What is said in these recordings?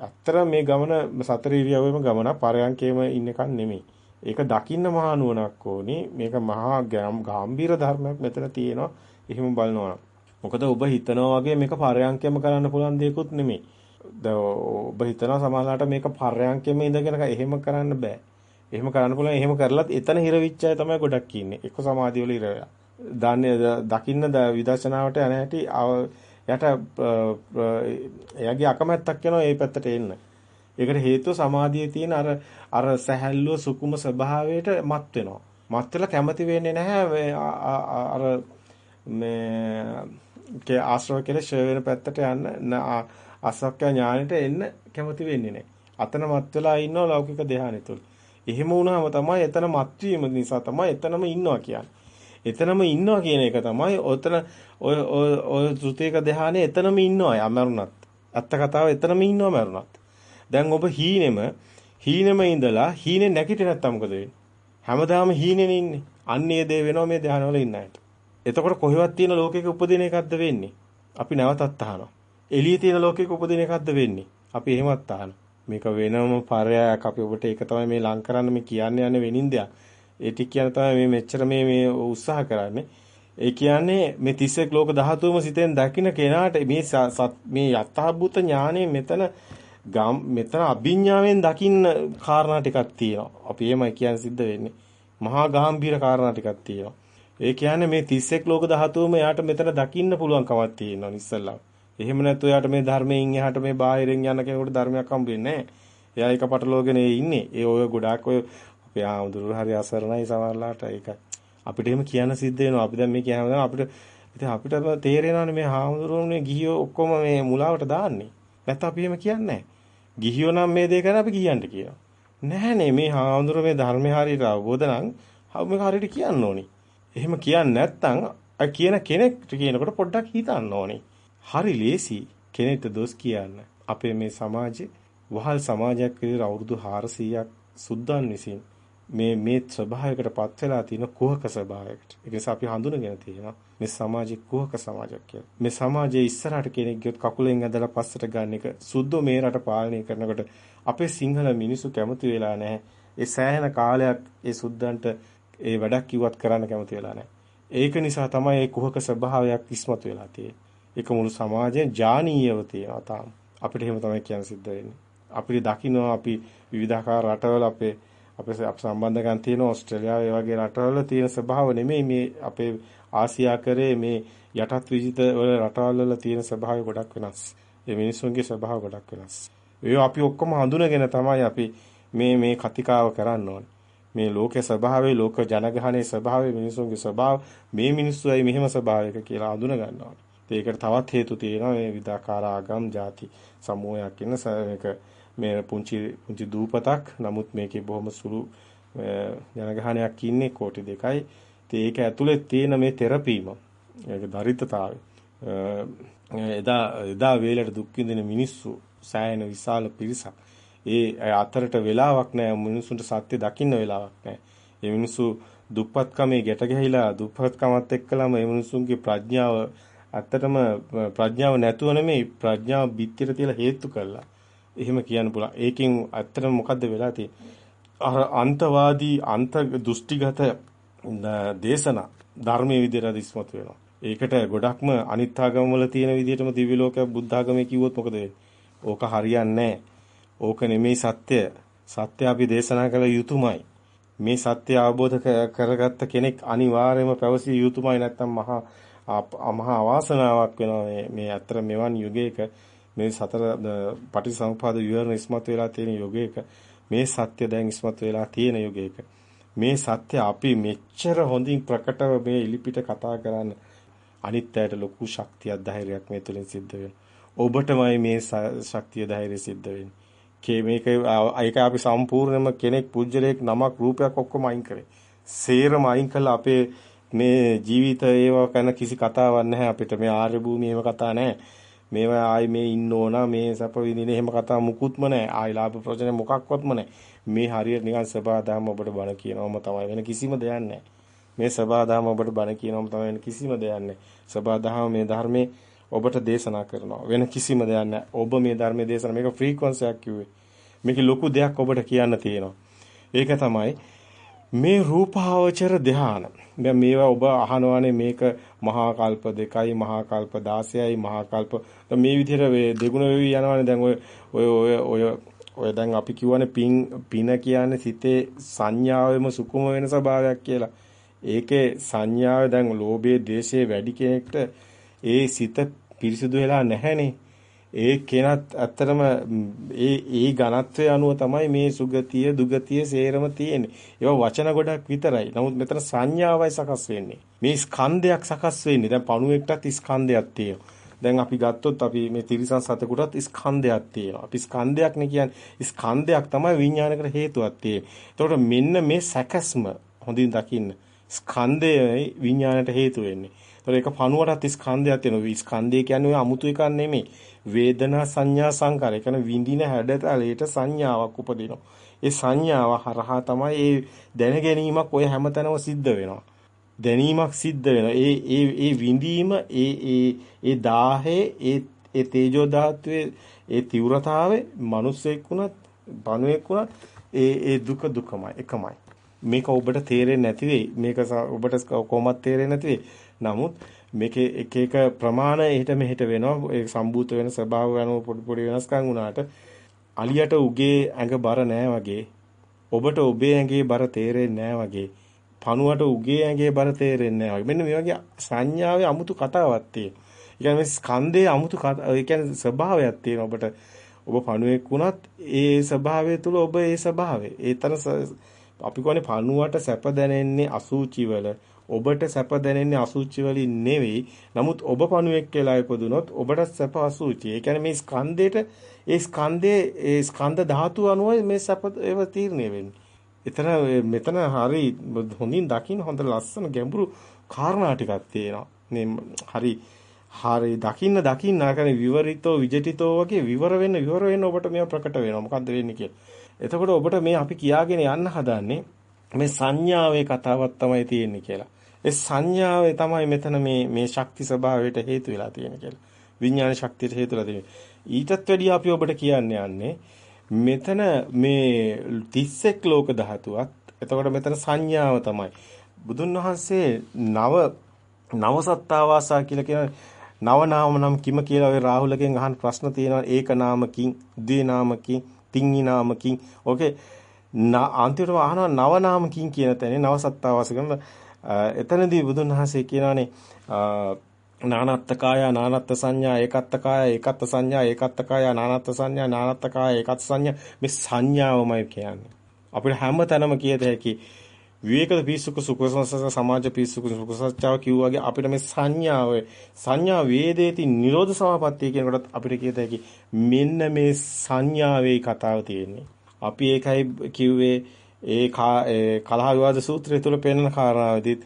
ඇත්තට මේ ගමන සතර ඉරියව්වෙම ගමන පරයන්කේම ඉන්න එකක් නෙමෙයි. ඒක දකින්න මහා නුවණක් ඕනි. මේක මහා ගැඹීර ධර්මයක් මෙතන තියෙනවා. එහෙම බලනවා. මොකද ඔබ හිතනවා වගේ මේක පරයන්කෙම කරන්න පුළුවන් දෙයක්වත් නෙමෙයි. ඔබ හිතනවා සමහරවිට මේක පරයන්කෙම ඉඳගෙන එහෙම කරන්න බෑ. එහෙම කරන්න පුළුවන් එහෙම කරලත් එතන හිර වෙච්ච අය තමයි ගොඩක් ඉන්නේ. එක්ක සමාධිය වල හිර වෙලා. දන්නේ දකින්න විදර්ශනාවට යන හැටි යට එයාගේ අකමැත්තක් වෙනවා මේ පැත්තට එන්න. ඒකට හේතුව සමාධියේ තියෙන අර අර සැහැල්ලුව සුකුම ස්වභාවයට මත් වෙනවා. මත් වෙලා කැමති වෙන්නේ නැහැ අර මේ කේ ආශ්‍රව කියලා ෂය වෙන පැත්තට යන්න අසක්ක ඥානෙට එන්න කැමති වෙන්නේ නැහැ. අතන මත් වෙලා ඉන්නවා ලෞකික ධානය තුල. එහෙම වුණාම තමයි එතන මත්වීම නිසා තමයි එතනම ඉන්නවා කියන්නේ. එතනම ඉන්නවා කියන එක තමයි ඔතන ඔය ඔය ඔය ත්‍ෘතීක ධානයේ එතනම ඉන්නවා යමරුණත්. අත්ත කතාව එතනම ඉන්නවා මරුණත්. දැන් ඔබ හීනෙම හීනෙම ඉඳලා හීනේ නැගිටිට නැත්තම් මොකද වෙන්නේ? හැමදාම හීනෙනේ ඉන්නේ. අන්නේ දේ වෙනවා මේ ධානවල ඉන්න අයට. එතකොට කොහෙවත් තියෙන ලෝකයක උපදින එකක්ද වෙන්නේ? අපි නැවතත් අහනවා. එළියේ තියෙන ලෝකයක උපදින එකක්ද වෙන්නේ? අපි එහෙමත් අහනවා. මේක වෙනම පරයයක් අපි ඔබට ඒක තමයි මේ ලං කරන්න මේ කියන්න යන්නේ වෙනින් දෙයක්. ඒ ටික කියන තමයි මේ මෙච්චර මේ මේ උත්සාහ කරන්නේ. ඒ කියන්නේ මේ 31 ලෝක ධාතුවම සිතෙන් දකින්න කෙනාට මේ මේ යථාභූත ඥානෙ මෙතන මෙතන අභිඥාවෙන් දකින්න කාරණා ටිකක් තියෙනවා. අපි එහෙමයි කියන්නේ සිද්ධ වෙන්නේ. මහා ගාම්භීර කාරණා ටිකක් තියෙනවා. ඒ කියන්නේ මේ 31 ලෝක ධාතුවම යාට මෙතන දකින්න පුළුවන් කමක් තියෙනවා ඉස්සල්ලා. එහෙම නැත්නම් එයාට මේ ධර්මයෙන් එහාට මේ බාහිරින් යන කෙනෙකුට ධර්මයක් හම්බෙන්නේ නැහැ. එයා ඒක පටලවාගෙන ඉන්නේ. ඒ ඔය ගොඩාක් ඔය අපේ ආමුදුරු හරි අසරණයි සමහරලාට ඒක අපිට එහෙම කියන්න සිද්ධ වෙනවා. අපි දැන් මේ කියනවා දැන් අපිට ඉතින් අපිට තේරෙනවානේ මේ ආමුදුරුනේ ගිහියෝ ඔක්කොම මේ මුලාවට දාන්නේ. නැත්නම් අපි එහෙම කියන්නේ නැහැ. ගිහියෝ නම් මේ දේ කරන අපි කියන්න කියනවා. නැහනේ මේ ආමුදුරු මේ ධර්මේ හරියට අවබෝධ නම් මේක හරියට කියන්න ඕනි. එහෙම කියන්නේ නැත්නම් කියන කෙනෙක්ට කියනකොට පොඩ්ඩක් හිතන්න ඕනේ. හරි ලේසි කෙනෙක්ට දොස් කියන්න. අපේ මේ සමාජේ වහල් සමාජයක් විදිහට අවුරුදු 400ක් සුද්දන් විසින් මේ මේ ස්වභාවයකටපත් වෙලා තියෙන කුහක ස්වභාවයකට. ඒ නිසා අපි හඳුනගෙන තියෙනවා මේ සමාජයේ කුහක සමාජයක් කියලා. මේ සමාජයේ ඉස්සරහට කෙනෙක් ගියොත් කකුලෙන් ඇදලා පස්සට ගන්න එක සුද්ධෝ මේ රට පාලනය කරනකොට අපේ සිංහල මිනිස්සු කැමති වෙලා නැහැ. ඒ සෑහෙන කාලයක් ඒ සුද්දන්ට ඒ වැඩක් කිව්වත් කරන්න කැමති වෙලා නැහැ. ඒක නිසා තමයි මේ කුහක ස්වභාවයක් ඉස්මතු වෙලා තියෙන්නේ. ඒක මුළු සමාජයෙන් ජානීයව තියෙනවා තාම. අපිට එහෙම තමයි කියන්න සිද්ධ වෙන්නේ. අපිට දකින්නවා අපි විවිධාකාර රටවල අපේ අපේ සම්බන්ධකම් තියෙන ඕස්ට්‍රේලියාව වගේ රටවල තියෙන ස්වභාව නෙමෙයි මේ අපේ ආසියා කරේ මේ යටත් විජිත වල රටවල් වල තියෙන ස්වභාවය ගොඩක් වෙනස්. ඒ මිනිස්සුන්ගේ ස්වභාව ගොඩක් වෙනස්. ඒ අපි ඔක්කොම හඳුනගෙන තමයි අපි මේ මේ කතිකාව කරන්න ඕනේ. මේ ලෝකේ ස්වභාවය ලෝක ජනගහනයේ ස්වභාවය මිනිසුන්ගේ ස්වභාව මේ මිනිස්සුයි මෙහෙම ස්වභාවයක කියලා හඳුන ගන්නවා. ඒකට තවත් හේතු තියෙනවා මේ විදාකාර ආගම් ಜಾති සමූහයක් ඉන්න මේක මේ පුංචි පුංචි දූපතක් නමුත් මේකේ බොහොම සුළු ජනගහනයක් ඉන්නේ කෝටි දෙකයි. ඒක ඇතුලේ තියෙන මේ තෙරපීම ඒක දරිද්‍රතාවය. එදා එදා වේලට දුක් විඳින මිනිස්සු සෑහෙන විශාල පිරිසක්. ඒ අතරට වෙලාවක් නැහැ මිනිසුන්ට සත්‍ය දකින්න වෙලාවක් නැහැ. ඒ මිනිස්සු දුප්පත්කමේ ගැට ගැහිලා දුප්පත්කමත් එක්කලම මේ මිනිසුන්ගේ ප්‍රඥාව ඇත්තටම ප්‍රඥාව නැතුව නෙමෙයි ප්‍රඥාව බිත්තිර තියලා හේතු කළා. එහෙම කියන්න පුළුවන්. ඒකෙන් ඇත්තටම මොකද්ද වෙලා තියෙන්නේ? අර අන්තවාදී අන්ත දෘෂ්ටිගත දේශනා ධර්මයේ විදිහට ඉස්මතු වෙනවා. ඒකට ගොඩක්ම අනිත් ආගම වල තියෙන විදිහටම දිව්‍ය ලෝකයක් බුද්ධ ආගමේ කිව්වොත් මොකද වෙන්නේ? ඕක හරියන්නේ ඕක නෙමෙයි සත්‍ය. සත්‍ය අපි දේශනා කළ යුතුමයි. මේ සත්‍ය අවබෝධ කරගත්ත කෙනෙක් අනිවාර්යයෙන්ම පැවසිය යුතුමයි නැත්නම් මහා මහා අවාසනාවක් වෙනවා මේ මේ අතර මෙවන් යුගයක මේ සතර පටිසමුපාද විවරණ ඉස්මතු වෙලා තියෙන යුගයක මේ සත්‍ය දැන් ඉස්මතු වෙලා තියෙන යුගයක මේ සත්‍ය අපි මෙච්චර හොඳින් ප්‍රකටව මේ ඉලිපිට කතා කරන්න අනිත් අයට ලොකු ශක්තියක් ධෛර්යයක් මේ තුලින් සිද්ධ වෙනවා. ඔබටමයි මේ ශක්තිය ධෛර්යය සිද්ධ වෙන්නේ. කේ මේක ඒක අපි සම්පූර්ණයෙන්ම කෙනෙක් පුජ්‍යලයක් නමක් රූපයක් ඔක්කොම අයින් කරේ. සේරම අයින් කළා අපේ මේ ජීවිත ඒව කරන කිසි කතාවක් නැහැ අපිට මේ ආර්ය භූමියේ එහෙම කතා නැහැ මේවා ආයි මේ ඉන්න ඕන මේ සැප විඳින එහෙම කතා මුකුත්ම නැහැ ආයි ලාභ ප්‍රයෝජන මොකක්වත්ම නැහැ මේ හරියට නිකන් සබාදාම ඔබට බණ කියනවම තමයි වෙන කිසිම දෙයක් නැහැ මේ සබාදාම ඔබට බණ කියනවම තමයි වෙන කිසිම දෙයක් නැහැ සබාදාම මේ ධර්මයේ ඔබට දේශනා කරනවා. වෙන කිසිම දෙයක් නැහැ. ඔබ මේ ධර්මයේ දේශනා මේක ෆ්‍රීකවන්සි එකක් කිව්වේ. මේක ලොකු දෙයක් ඔබට කියන්න තියෙනවා. ඒක තමයි මේ රූපාවචර ධාන. දැන් මේවා ඔබ අහනවානේ මේක මහා කල්ප දෙකයි මහා කල්ප 16යි මහා කල්ප මේ විදිහට දෙගුණ වෙවි යනවානේ දැන් ඔය ඔය ඔය ඔය දැන් අපි කියවනේ පින් පින කියන්නේ සිතේ සංඥාවෙම සුකුම වෙන ස්වභාවයක් කියලා. ඒකේ සංඥාව දැන් ලෝභයේ ද්වේෂයේ වැඩි කෙනෙක්ට ඒ සිත පිරිසිදු වෙලා නැහැනේ. ඒ කෙනත් ඇත්තටම ඒ ඒ ඝනත්වයේ අනුව තමයි මේ සුගතිය දුගතිය සේරම තියෙන්නේ. ඒවා වචන ගොඩක් විතරයි. නමුත් මෙතන සංඥාවයි සකස් වෙන්නේ. මේ ස්කන්ධයක් සකස් වෙන්නේ. දැන් පණුවෙක්ටත් ස්කන්ධයක් තියෙනවා. දැන් අපි ගත්තොත් අපි මේ තිරිසන් සතෙකුටත් ස්කන්ධයක් තියෙනවා. අපි ස්කන්ධයක් නේ කියන්නේ. ස්කන්ධයක් තමයි විඥානකට හේතුවක් තියෙන්නේ. එතකොට මෙන්න මේ සැකස්ම හොඳින් දකින්න. ස්කන්ධයයි විඥානයට හේතු වෙන්නේ. ඒතර ඒක පණුවටත් ස්කන්ධයක් තියෙනවා. ස්කන්ධය කියන්නේ ඔය අමුතු එකක් නෙමෙයි. වේදනා සංඥා සංකාර. ඒ කියන්නේ විඳින හැඩතලයට සංඥාවක් උපදිනවා. ඒ සංඥාව හරහා තමයි ඒ දැන ගැනීමක් ඔය හැමතැනම සිද්ධ වෙනවා. දැනීමක් සිද්ධ වෙනවා. ඒ ඒ ඒ විඳීම ඒ ඒ ඒ දාහේ ඒ ඒ තේජෝ ධාතුවේ ඒ තීව්‍රතාවයේ මිනිස්සෙක් වුණත්, බණුවෙක් වුණත් ඒ ඒ දුක දුකමයි එකමයි. මේක ඔබට තේරෙන්නේ නැති වෙයි. මේක ඔබට කොහොමත් තේරෙන්නේ නැති වෙයි. නමුත් මේකේ එක එක ප්‍රමාණ එහෙට මෙහෙට වෙනවා. ඒ සම්බූත වෙන ස්වභාව යන පොඩි පොඩි වෙනස්කම් වුණාට අලියට උගේ ඇඟ බර නෑ වගේ ඔබට ඔබේ ඇඟේ බර තේරෙන්නේ නෑ වගේ පණුවට උගේ ඇඟේ බර තේරෙන්නේ නෑ වගේ. මෙන්න මේ වගේ සංඥාවේ අමුතු කතාවක් තියෙනවා. ඒ කියන්නේ ස්කන්ධයේ අමුතු ඒ කියන්නේ ස්වභාවයක් තියෙනවා. ඔබට ඔබ පණුවෙක් වුණත් ඒ ස්වභාවය තුල ඔබ ඒ ස්වභාවය. ඒ තන අපි කියන්නේ පණුවට සැප දැනෙන්නේ අසූචි වල ඔබට සැප දැනෙන්නේ අසුචි වලින් නෙවෙයි. නමුත් ඔබ පණුවෙක් කියලා ඉපදුනොත් ඔබට සැප අසුචි. ඒ කියන්නේ මේ ස්කන්ධේට ඒ ස්කන්ධේ ඒ ස්කන්ධ ධාතු අනුව මේ සැප ඒව තීරණය වෙන්නේ. එතන මෙතන හරි හොඳින් දකින්න හොඳ ලස්සන ගැඹුරු කාරණා ටිකක් තියෙනවා. මේ හරි හරි දකින්න දකින්න ආකරේ විවරිතෝ විජිතෝ වගේ විවර වෙන්න විවර වෙන්න ඔබට මේව ප්‍රකට වෙනවා. මොකද්ද වෙන්නේ කියලා. එතකොට ඔබට මේ අපි කියාගෙන යන්න හදන්නේ මේ සංඥාවේ කතාවක් තමයි තියෙන්නේ කියලා. ඒ සංඥාවේ තමයි මෙතන මේ මේ ශක්ති ස්වභාවයට හේතු වෙලා තියෙන්නේ කියලා. විඥාන ශක්තියට හේතු වෙලා තියෙන්නේ. ඊටත් වැඩිය අපි ඔබට කියන්න යන්නේ මෙතන මේ 31 ලෝක ධාතුවත් එතකොට මෙතන සංඥාව තමයි. බුදුන් වහන්සේ නව නව සත්තාවාසා කියලා කියන නව නාම නම් කිම කියලා ඔය රාහුලගෙන් අහන ප්‍රශ්න තියෙනවා ඒක නාමකින් ද්වේ නාමකින් තින්හි නාමකින් ඕකේ අන්තිමට අහනවා නව නාමකින් කියන තැනේ නව සත්තාවාස කරන එතනදී බුදුන් වහන්සේ කියනවානේ නානත්තකාය නානත්ත් සංඥා ඒකත්තකාය ඒකත්ත සංඥා ඒකත්තකාය නානත්ත් සංඥා නානත්තකාය ඒකත් සංඥා මේ සංඥාවමයි කියන්නේ. අපිට හැම තැනම කියත හැකි විවේකද පිස්සුක සුඛසංසස සමාජ පිස්සුක සුඛසත්‍යාව කිව්වාගේ අපිට මේ සංඥාව සංඥා වේදේති නිරෝධ සමාපත්තිය කියනකොටත් අපිට කියත හැකි මෙන්න මේ සංඥාවේ කතාව තියෙන්නේ. අපි ඒකයි කිව්වේ ඒ කලහ විවාද සූත්‍රය තුල පෙන්වන කාරණාවෙදිත්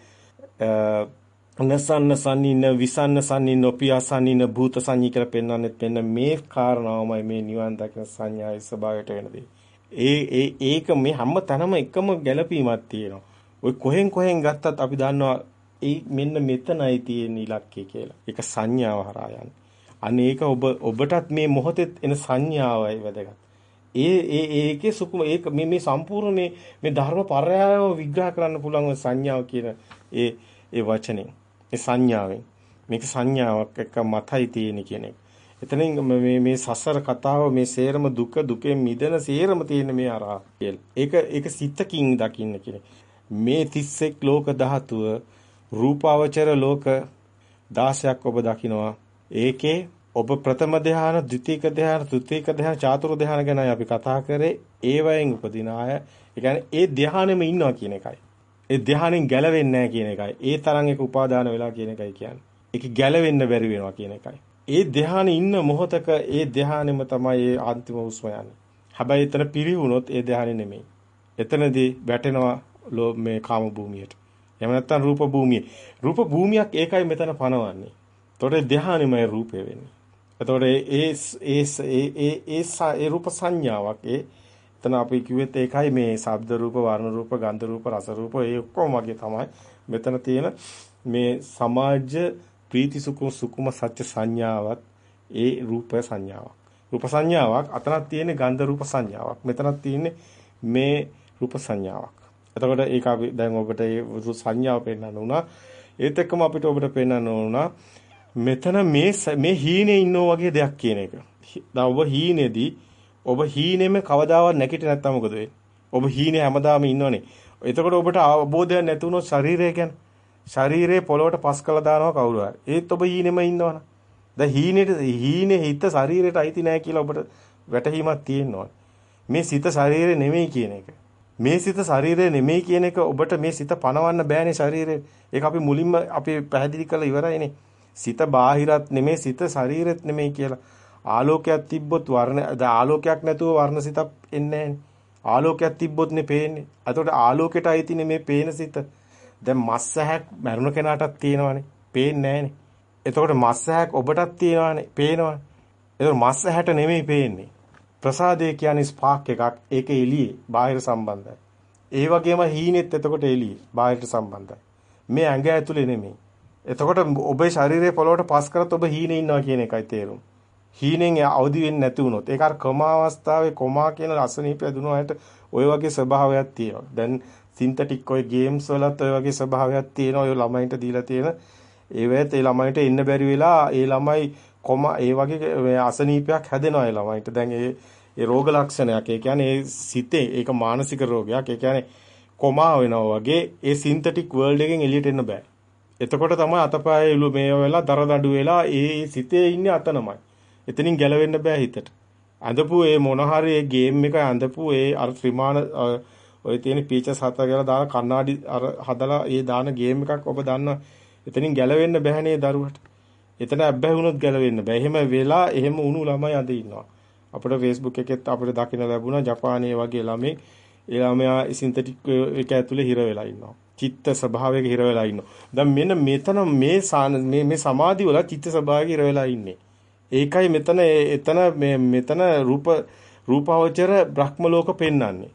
නසන්න සන්නින විසන්න සන්නින ඔපියසන්නින භූත සංඤී කියලා පෙන්වන්නෙත් මෙන්න මේ කාරණාවමයි මේ නිවන් දකින සංඥාවේ ස්වභාවයට වෙනදී. ඒ ඒ ඒක මේ හැම තැනම එකම ගැළපීමක් තියෙනවා. ඔය කොහෙන් කොහෙන් ගත්තත් අපි දන්නවා ඒ මෙන්න මෙතනයි තියෙන ඉලක්කය කියලා. ඒක සංඥාව හරහා යන්නේ. අනේක ඔබ ඔබටත් මේ මොහොතේ එන සංඥාවයි වැදගත්. ඒ ඒ ඒකේ සුකුම ඒක මේ මේ සම්පූර්ණ මේ මේ ධර්ම පරයව විග්‍රහ කරන්න පුළුවන් සංඥාව කියන ඒ ඒ වචනේ ඒ සංඥාවෙන් මේක සංඥාවක් එක්ක මතයි තියෙන කියන එක. එතනින් මේ මේ සසර කතාව මේ සේරම දුක දුකෙන් මිදෙන සේරම තියෙන මේ අරහා කියලා. ඒක ඒක සිතකින් දකින්න කියන. මේ 31 ලෝක ධාතුව රූපාවචර ලෝක 16ක් ඔබ දකිනවා. ඒකේ ඔබ ප්‍රථම ධ්‍යාන, ද්විතීක ධ්‍යාන, තෘතීක ධ්‍යාන, චාතුරු ධ්‍යාන ගැන අපි කතා කරේ. ඒවයෙන් උපදින අය, ඒ කියන්නේ ඒ ධ්‍යානෙම ඉන්නවා කියන එකයි. ඒ ධ්‍යානෙන් ගැලවෙන්නේ නැහැ කියන එකයි. ඒ තරම් එක උපාදාන වෙලා කියන එකයි කියන්නේ. ඒක ගැලවෙන්න බැරි වෙනවා කියන එකයි. ඒ ධ්‍යානෙ ඉන්න මොහොතක ඒ ධ්‍යානෙම තමයි ඒ අන්තිම හුස්ම යන්නේ. හැබැයි එතන පිරිහුනොත් ඒ ධ්‍යානෙ නෙමෙයි. එතනදී වැටෙනවා මේ කාම භූමියට. එහෙම නැත්නම් රූප භූමිය. රූප භූමියක් ඒකයි මෙතන පනවන්නේ. ඒතකොට ධ්‍යානෙමයි රූපේ වෙන්නේ. එතකොට ඒ ඒ ඒ ඒ ඒ රූප සංඥාවක් ඒ එතන අපි කිව්වෙත් ඒකයි මේ ශබ්ද රූප වර්ණ රූප ගන්ධ රූප රස රූප ඒ ඔක්කොම වගේ තමයි මෙතන තියෙන මේ සමාජ ප්‍රීති සුකුම සුකුම සත්‍ය සංඥාවත් ඒ රූප සංඥාවක්. රූප සංඥාවක් අතනක් තියෙන්නේ ගන්ධ රූප සංඥාවක්. මෙතනක් තියෙන්නේ මේ රූප සංඥාවක්. එතකොට ඒක අපි දැන් ඔබට ඒ සංඥාව පෙන්වන්න උනා. ඒත් එක්කම අපිට ඔබට පෙන්වන්න උනා මෙතන මේ මේ හීනේ ඉන්නෝ වගේ දෙයක් කියන එක. දැන් ඔබ හීනේදී ඔබ හීනෙම කවදාවත් නැගිට නැත්තම් මොකද වෙන්නේ? ඔබ හීනේ හැමදාම ඉන්නවනේ. එතකොට ඔබට අවබෝධයක් නැති වුණොත් ශරීරය ගැන ශරීරයේ පොළොවට පස් කළා දානවා කවුරු හරි. ඒත් ඔබ හීනෙම ඉන්නවනේ. දැන් හීනෙට හීනේ හිත ශරීරයට අයිති නැහැ කියලා ඔබට වැටහීමක් තියෙනවා. මේ සිත ශරීරය නෙමෙයි කියන එක. මේ සිත ශරීරය නෙමෙයි කියන එක ඔබට මේ සිත පණවන්න බෑනේ ශරීරේ. ඒක අපි මුලින්ම අපි පැහැදිලි කරලා ඉවරයිනේ. සිත බාහිරත් නෙමෙයි සිත ශරීරෙත් නෙමෙයි කියලා. ආලෝකයක් තිබ්බොත් වර්ණ ආලෝකයක් නැතුව වර්ණ සිතක් එන්නේ ආලෝකයක් තිබ්බොත් නේ පේන්නේ. එතකොට ආලෝකයට අයිතිනේ මේ පේන සිත. දැන් මස් ඇහැක් මරුණ කෙනාටත් තියෙනවානේ. පේන්නේ නැහනේ. එතකොට මස් ඇහැක් ඔබටත් තියෙනවානේ. පේනවානේ. එතකොට මස් ඇහැට නෙමෙයි පේන්නේ. ප්‍රසාදය කියන්නේ ස්පාක් එකක්. ඒක එළියේ බාහිර සම්බන්ධයි. ඒ වගේම හීනෙත් එතකොට එළියේ බාහිරට සම්බන්ධයි. මේ ඇඟ ඇතුලේ නෙමෙයි. එතකොට ඔබේ ශරීරයේ පොළොවට පස් කරත් ඔබ හීනේ ඉන්නවා කියන එකයි තේරුම. හීනෙන් අවදි වෙන්නේ නැති වුණොත් ඒක අර කොමා අවස්ථාවේ කොමා කියන අසනීපය දුනාට ওই වගේ ස්වභාවයක් තියෙනවා. දැන් සින්තටික් ඔය ගේම්ස් වලත් ඔය වගේ ස්වභාවයක් තියෙනවා. ඔය ළමයින්ට දීලා තියෙන ඒවෙත් ඒ ළමයින්ට ඉන්න බැරි වෙලා ඒ ළමයි කොම ඒ වගේ අසනීපයක් හැදෙනවා ඒ ළමයින්ට. දැන් ඒ ඒ රෝග ලක්ෂණයක්. ඒ කියන්නේ ඒ සිතේ ඒක මානසික රෝගයක්. ඒ කියන්නේ කොමා වෙනවා වගේ ඒ සින්තටික් වර්ල්ඩ් එකෙන් එළියට එන්න බෑ. එතකොට තමයි අතපය ඉලු මේ වෙලා දරදඬු වෙලා ඒ සිතේ ඉන්නේ අතනමයි. එතනින් ගැලවෙන්න බෑ හිතට. අඳපු ඒ මොන හරි ඒ ගේම් එක අඳපු ඒ අර ත්‍රිමාන ඔය තියෙන පීචස් හත කියලා දාන කණ්ණාඩි අර හදලා ඒ දාන ගේම් එකක් ඔබ දන්න එතනින් ගැලවෙන්න බෑනේ දරුවට. එතන අබ්බැහි වුණොත් ගැලවෙන්න බෑ. එහෙම වෙලා එහෙම වුණු ළමයි අද ඉන්නවා. අපිට Facebook එකෙත් අපිට දකින්න ලැබුණා ජපානයේ වගේ ළමයි ඒ ළමයා සින්තටික් එක ඇතුලේ හිර වෙලා ඉන්නවා. චිත්ත ස්වභාවයක හිර වෙලා ඉන්නවා. දැන් මෙන්න මෙතන මේ මේ මේ සමාධි වල චිත්ත ස්වභාවයක හිර වෙලා ඉන්නේ. ඒකයි මෙතන එතන මෙතන රූප රූපාවචර බ්‍රහ්ම ලෝක පෙන්වන්නේ.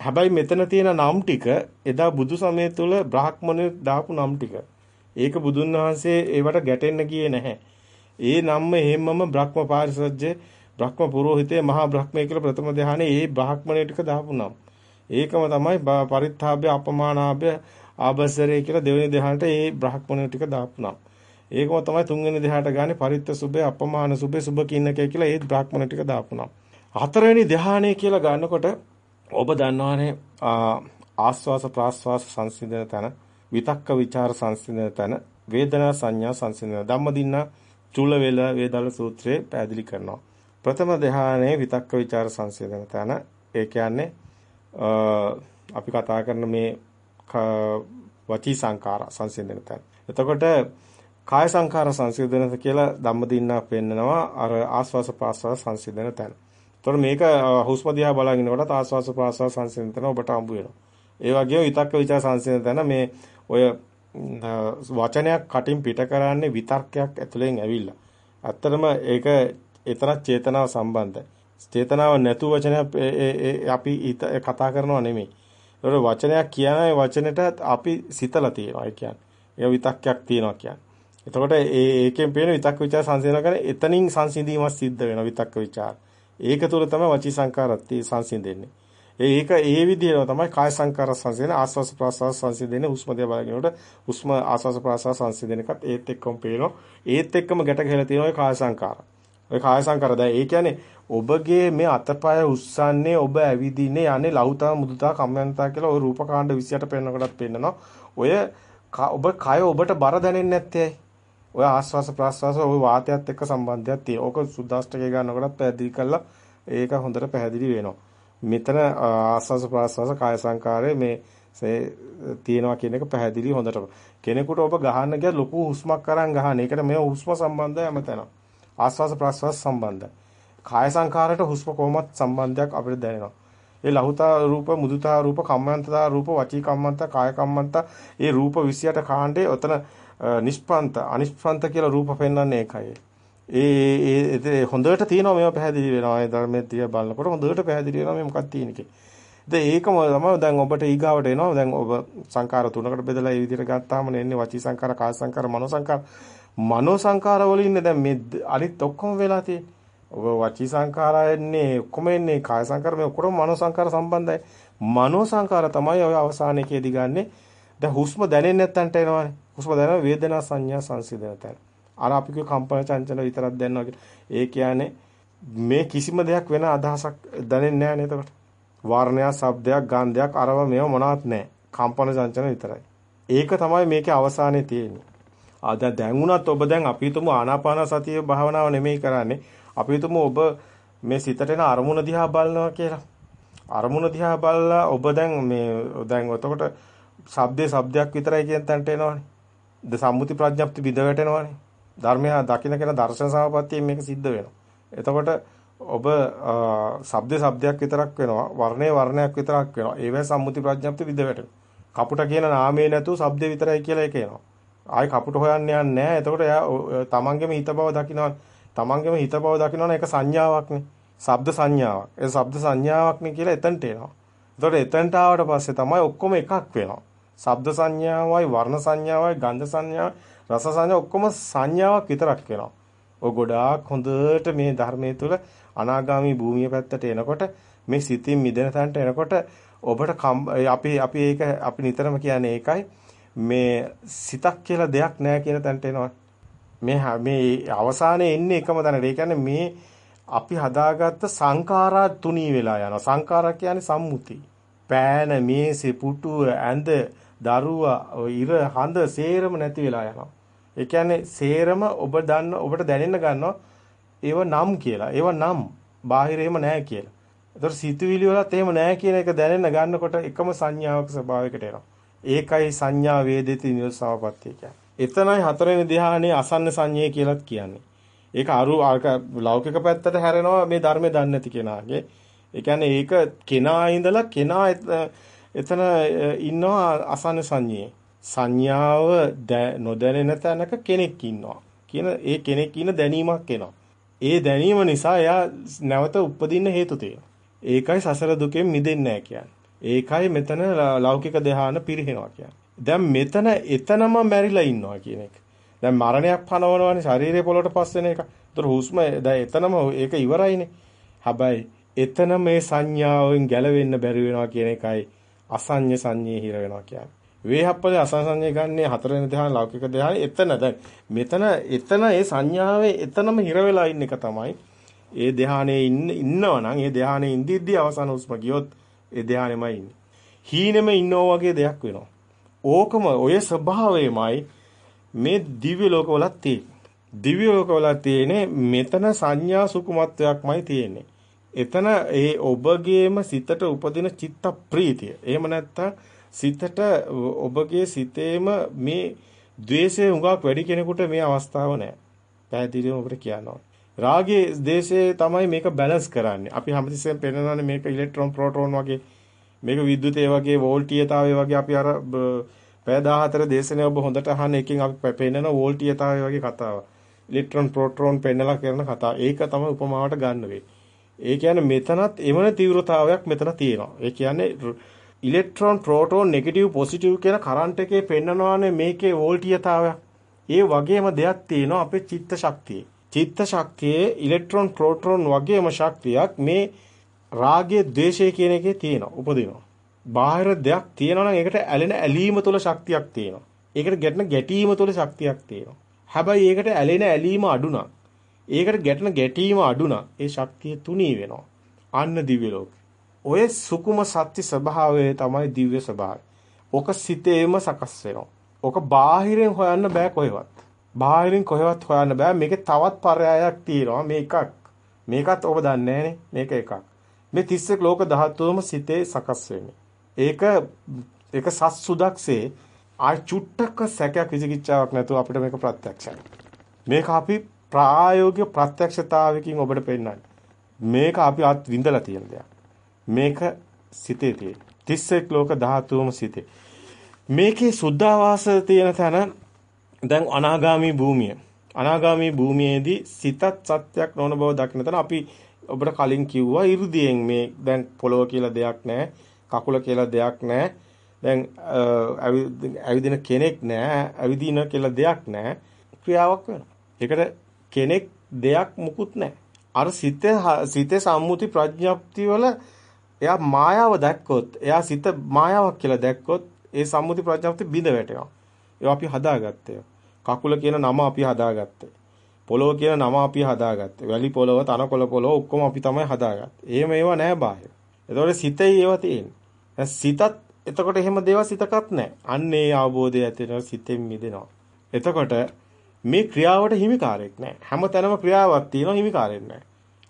හැබැයි මෙතන තියෙන නම් ටික එදා බුදු සමය තුල බ්‍රාහ්මණය දාපු නම් ටික. ඒක බුදුන් වහන්සේ ඒවට ගැටෙන්න ගියේ නැහැ. ඒ නම්ම එහෙම්මම බ්‍රහ්ම පාරිසජ්‍ය බ්‍රහ්ම පුරোহিතේ මහා බ්‍රහ්මයේ කියලා ප්‍රථම ධානයේ ඒ බ්‍රාහ්මණය ටික දාපු නම්. ඒකම තමයි පරිත්තාභය අපමානාභය ආබසරේ කියලා දෙවෙනි ධ්‍යානට ඒ බ්‍රහ්මණය ටික දාපුණා. ඒකම තමයි තුන්වෙනි ධ්‍යානට ගානේ පරිත්ත සුභේ අපමාන සුභේ සුභ කින්නකේ කියලා ඒ බ්‍රහ්මණය ටික දාපුණා. හතරවෙනි ධ්‍යානය කියලා ගන්නකොට ඔබ දන්නවනේ ආස්වාස ප්‍රාස්වාස සංසිඳන තන විතක්ක ਵਿਚාර සංසිඳන තන වේදනා සංඥා සංසිඳන ධම්මදින්න චුල වේල වේදල සූත්‍රයේ පැහැදිලි කරනවා. ප්‍රථම ධ්‍යානයේ විතක්ක ਵਿਚාර සංසිඳන තන ඒ කියන්නේ අපි කතා කරන මේ වචී සංකාර සංසිඳන තැන. එතකොට කාය සංඛාර සංසිඳනස කියලා ධම්මදින්නා පෙන්නනවා අර ආස්වාස ප්‍රාස්වාස සංසිඳන තැන. එතකොට මේක හුස්ම දිහා බලන් ඉනකොට ආස්වාස ප්‍රාස්වාස සංසිඳන තැන ඔබට හම්බ වෙනවා. ඒ වගේම විතක්ක ਵਿਚාර සංසිඳන තැන මේ ඔය වචනයක් කටින් පිට කරන්නේ විතර්කයක් ඇතුලෙන් ඇවිල්ලා. ඇත්තටම ඒක එතරම් චේතනාව සම්බන්ධයි. චේතනාව නැතු වචනයක් අපි කතා කරනවා නෙමෙයි. ඒතර වචනයක් කියන්නේ වචනෙට අපි සිතලා තියෙනවා. ඒ කියන්නේ ඒ විතක්යක් තියෙනවා කියන්නේ. එතකොට ඒ ඒකෙන් පේන විතක් ਵਿਚාර සංසිඳන කරන එතනින් සංසිඳීමක් සිද්ධ වෙනවා විතක්ක ਵਿਚාර. ඒක තුල තමයි වචී සංකාරත් සංසිඳෙන්නේ. ඒක ඒ විදිහම තමයි කාය සංකාර සංසිඳන ආස්වාස ප්‍රාස්වාස සංසිඳෙන්නේ හුස්ම දිහා බලනකොට හුස්ම ආස්වාස ප්‍රාස්වාස සංසිඳන එකත් ඒත් එක්කම පේනවා. ඒත් එක්කම ගැට ගැහලා තියෙනවා කාය සංකාරා. ඔය කාය සංකාර දැන් ඒ කියන්නේ ඔබගේ මේ අතපය උස්සන්නේ ඔබ ඇවිදින්නේ යන්නේ ලහුතා මුදුතා කම්මන්තා කියලා ওই රූපකාණ්ඩ 28 පෙන්නකොටත් පෙන්නනවා. ඔය ඔබ කය ඔබට බර දැනෙන්නේ නැත්තේ ඔය ආස්වාස ප්‍රාස්වාස ඔය වාතයත් එක්ක සම්බන්ධයක් තියෙනවා. ඕක සුද්දාෂ්ටකේ ගන්නකොටත් පැහැදිලි කළා. ඒක හොඳට පැහැදිලි වෙනවා. මෙතන ආස්වාස ප්‍රාස්වාස කාය සංකාරයේ මේ තියෙනවා කියන එක පැහැදිලි හොඳට. කෙනෙකුට ඔබ ගහන්න ගිය ලොකු හුස්මක් අරන් ගහන. ඒකට මේ හුස්ම සම්බන්ධය හැමතැනම. ආස්වාස ප්‍රාස්වාස සම්බන්ධයි. කාය සංකාරයට හුස්ම කොහොමත් සම්බන්ධයක් අපිට දැනෙනවා. ඒ ලහුතා රූප මුදුතා රූප කම්මන්තතා රූප වචී කම්මන්ත කාය කම්මන්ත ඒ රූප 28 කාණ්ඩේ ඔතන නිෂ්පන්ත අනිෂ්පන්ත කියලා රූප පෙන්වන්නේ ඒකයි. ඒ ඒ හොඳට තියෙනවා මේවා පැහැදිලි වෙනවා. ඒ ධර්මයේ තිය බලනකොට හොඳට පැහැදිලි වෙනවා මේ මොකක්ද තියෙන්නේ ඉතින් ඒකම තමයි දැන් ඔබට ඊගාවට එනවා. දැන් ඔබ සංඛාර තුනකට බෙදලා මේ විදිහට ගත්තාම එන්නේ වචී සංඛාර, කාය සංඛාර, මනෝ සංඛාර. මනෝ සංඛාර වල ඉන්නේ දැන් මේ අනිත් ඔක්කොම වෙලා තියෙන්නේ. ඔබ වචී සංඛාරය එන්නේ ඔක්කොම එන්නේ කාය සංඛාර මේ ඔක්කොම මනෝ සංඛාර සම්බන්ධයි. මනෝ සංඛාර තමයි ඔය අවසානයේදී ගන්නෙ. දැන් හුස්ම දැනෙන්නේ නැත්තන්ට එනවනේ. හුස්ම දැනෙන වේදනා සංඥා සංසිඳන තැන. අර අපි කිය කම්පන චංචල විතරක් දැනනවා ඒ කියන්නේ මේ කිසිම දෙයක් වෙන අදහසක් දැනෙන්නේ නැහැ නේද එතකොට. වර්ණයක්, ශබ්දයක්, ගන්ධයක් අරව මේව මොනවත් නැහැ. කම්පන චංචල විතරයි. ඒක තමයි මේකේ අවසානයේ තියෙන්නේ. ආ දැන් දැන් උනත් ඔබ දැන් අපි හිතමු ආනාපාන සතිය භාවනාව නෙමෙයි කරන්නේ. අපි හිතමු ඔබ මේ සිතට එන අරමුණ දිහා බලනවා කියලා. අරමුණ දිහා බලලා ඔබ දැන් මේ දැන් එතකොට ශබ්දේ ශබ්දයක් විතරයි කියන තැනට එනවනේ. ද සම්මුති ප්‍රඥප්ති බිඳ වැටෙනවනේ. ධර්මය දකින්න කෙන දර්ශන සමාපත්තියෙන් මේක සිද්ධ වෙනවා. එතකොට ඔබ ශබ්දේ ශබ්දයක් විතරක් වෙනවා. වර්ණේ වර්ණයක් විතරක් වෙනවා. ඒවැ සම්මුති ප්‍රඥප්ති බිඳ වැටෙනවා. කපුට කියන නාමයේ නැතුව ශබ්දේ විතරයි කියලා ඒක එනවා. ආයි කපුට හොයන්න යන්නේ නැහැ. එතකොට එයා තමන්ගේම හිත බව දකිනවා. තමන්ගේම හිත බව දකිනවනේ ඒක සංඥාවක්නේ. ශබ්ද සංඥාවක්. ඒ ශබ්ද සංඥාවක්නේ කියලා එතනට එනවා. එතකොට එතනට ආවට පස්සේ තමයි ඔක්කොම එකක් වෙනවා. ශබ්ද සංඥාවයි වර්ණ සංඥාවයි ගන්ධ සංඥාවයි රස සංඥා ඔක්කොම සංඥාවක් විතරක් වෙනවා. ඔය ගොඩාක් හොඳට මේ ධර්මයේ තුල අනාගාමී භූමිය පැත්තට එනකොට මේ සිතින් මිදෙන තැනට එනකොට ඔබට අපි අපි ඒක අපි නිතරම කියන්නේ ඒකයි මේ සිතක් කියලා දෙයක් නැහැ කියන තැනට එනවා. මේ මේ අවසානයේ එන්නේ එකම තැනට. ඒ කියන්නේ මේ අපි හදාගත්ත සංඛාරා තුනී වෙලා යනවා. සංඛාරා කියන්නේ සම්මුති. පෑන, මේසෙ, පුටුව, ඇඳ, දරුවා, ඉර, හඳ සේරම නැති වෙලා යනවා. ඒ කියන්නේ සේරම ඔබ දන්න ඔබට දැනෙන්න ගන්නවා ඒව නම් කියලා. ඒව නම් බාහිර එහෙම නැහැ කියලා. ඒතර සිතුවිලි වලත් එහෙම නැහැ කියන එක දැනෙන්න ගන්නකොට එකම සංඥාවක ස්වභාවයකට එනවා. ඒකයි සංඥා වේදිතී නිරසවපත්තිය කියන්නේ. එතනයි හතරවෙනි ධ්‍යානයේ අසන්න සංඤේ කියලාත් කියන්නේ. ඒක අරු ලෞකික පැත්තට හැරෙනවා මේ ධර්මය දන්නේ නැති කෙනාගේ. ඒ කියන්නේ ඒක කෙනා ඉඳලා කෙනා එතන ඉන්නවා අසන්න සංඤේ. සංඥාව නොදැනෙන තැනක කෙනෙක් ඉන්නවා. කියන ඒ කෙනෙක් ඉන්න දැනීමක් එනවා. ඒ දැනීම නිසා එයා නැවත උපදින්න හේතු තියෙනවා. ඒකයි සසර දුකෙන් මිදෙන්නේ නැහැ ඒකයි මෙතන ලෞකික ධ්‍යාන පිරිහෙනවා කියන්නේ. දැන් මෙතන එතනම මැරිලා ඉන්නවා කියන එක. දැන් මරණයක් පනවනවානේ ශරීරය පොළොට පස් වෙන එක. ඒතර හුස්ම දැන් එතනම ඒක ඉවරයිනේ. හැබැයි එතන මේ සංඥාවෙන් ගැලවෙන්න බැරි වෙනවා කියන එකයි අසඤ්ඤ සංඤේ හිර වෙනවා කියන්නේ. වේහප්පලේ අසංසඤ්ඤේ ගන්නේ හතරවෙනි ධ්‍යාන ලෞකික ධ්‍යාන එතන දැන් මෙතන එතන ඒ සංඥාවේ එතනම හිර වෙලා ඉන්න එක තමයි. ඒ ධ්‍යානයේ ඉන්න ඉන්නවා නම් ඒ ධ්‍යානයේ ඉඳිද්දී අවසන් හුස්ම ගියොත් ඒ ධ්‍යානෙමයි ඉන්නේ. හීනෙම ඉන්නෝ වගේ දෙයක් වෙනවා. ඕකම ඔය ස්වභාවයමයි මේ දිව්‍ය ලෝකවලත් තියෙන්නේ. දිව්‍ය ලෝකවල තියෙන්නේ මෙතන සංඥා සුකුමත්වයක්මයි තියෙන්නේ. එතන ඒ ඔබගේම සිතට උපදින චිත්ත ප්‍රීතිය. එහෙම නැත්නම් සිතට ඔබගේ සිතේම මේ द्वේෂය හුඟක් වැඩි කෙනෙකුට මේ අවස්ථාව නැහැ. පැහැදිලිවම අපිට කියනවා. රාගයේ දේශයේ තමයි මේක බැලන්ස් කරන්නේ. අපි හැමතිස්සෙම පෙන්නනවානේ මේක ඉලෙක්ට්‍රෝන ප්‍රෝටෝන වගේ මේක විද්‍යුතය වගේ වෝල්ටීයතාවය වගේ අපි අර පැය 14 දේශනේ ඔබ හොඳට අහන එකකින් අපි පෙන්නන වෝල්ටීයතාවය වගේ කතාව. ඉලෙක්ට්‍රෝන ප්‍රෝටෝන පෙන්නලා කරන කතාව. ඒක තමයි උපමාවට ගන්න වෙන්නේ. ඒ කියන්නේ මෙතනත් එවන තීව්‍රතාවයක් මෙතන තියෙනවා. ඒ කියන්නේ ඉලෙක්ට්‍රෝන ප්‍රෝටෝන නෙගටිව් පොසිටිව් කියන කරන්ට් එකේ පෙන්නනවානේ මේකේ වෝල්ටීයතාවයක්. ඒ වගේම දෙයක් තියෙනවා අපේ චිත්ත ශක්තියේ. චිත්ත ශක්තියේ ඉලෙක්ට්‍රෝන ප්‍රෝටෝන වගේම ශක්තියක් මේ රාගය, ద్వේෂය කියන එකේ තියෙනවා, උපදිනවා. බාහිර දෙයක් තියෙනවා නම් ඒකට ඇලෙන ඇලීම තුළ ශක්තියක් තියෙනවා. ඒකට ගැටෙන ගැටීම තුළ ශක්තියක් තියෙනවා. හැබැයි ඒකට ඇලෙන ඇලීම අඩු නම්, ඒකට ගැටෙන ගැටීම අඩු නම් ඒ ශක්තිය තුනී වෙනවා. අන්න දිව්‍ය ලෝකේ. ඔය සුකුම සත්‍ය ස්වභාවය තමයි දිව්‍ය ස්වභාවය. ඔක සිතේම සකස් වෙනවා. ඔක බාහිරෙන් හොයන්න බෑ කොහෙවත්. බාහිරින් කොහෙවත් හොයන්න බෑ. මේකේ තවත් පරයයක් තියෙනවා. මේ එකක්. මේකත් ඔබ දන්නේ මේක එකක්. මේ 31 ලෝක ධාතුවම සිතේ සකස් වෙන්නේ. ඒක ඒක සස්සුදක්සේ ආ චුට්ටක සැකයක් විචිකිච්ඡාවක් නැතුව අපිට මේක ප්‍රත්‍යක්ෂයි. මේක අපි ප්‍රායෝගික ප්‍රත්‍යක්ෂතාවයකින් ඔබට පෙන්වන්නේ. මේක අපි අත් විඳලා තියෙන දෙයක්. මේක සිතේ තියෙන. 31 ලෝක ධාතුවම සිතේ. මේකේ සුද්ධාවාස තියෙන තැන දැන් අනාගාමී භූමිය. අනාගාමී භූමියේදී සිතත් සත්‍යක් නොවන බව දකින්න තැන අපි ඔබට කලින් කිව්වා 이르දියෙන් මේ දැන් පොළොව කියලා දෙයක් නැහැ. කකුල කියලා දෙයක් නැහැ. දැන් ඇවිදින කෙනෙක් නැහැ. ඇවිදින කියලා දෙයක් නැහැ. ක්‍රියාවක් වෙනවා. ඒකට කෙනෙක් දෙයක් මුකුත් නැහැ. අර සිතේ සිතේ සම්මුති ප්‍රඥප්ති වල එයා මායාව දැක්කොත් එයා සිත මායාවක් කියලා දැක්කොත් ඒ සම්මුති ප්‍රඥප්ති බිඳ වැටෙනවා. ඒවා අපි හදාගත්තේ. කකුල කියන නම අපි හදාගත්තේ. පොළොව කියන නම අපි හදාගත්තේ. වැලි පොළොව, තනකොළ පොළොව ඔක්කොම අපි තමයි හදාගත්තේ. එහෙම ඒවා නෑ බාහිර. ඒතකොට සිතේ ඒවා තියෙන්නේ. සිතත් එතකොට එහෙම දේවල් සිතකත් නෑ. අන්න ඒ අවබෝධය ඇතිවෙන සිතෙන් මිදෙනවා. එතකොට මේ ක්‍රියාවට හිමිකාරයක් නෑ. හැම තැනම ක්‍රියාවක් තියෙනවා හිමිකාරයක් නෑ.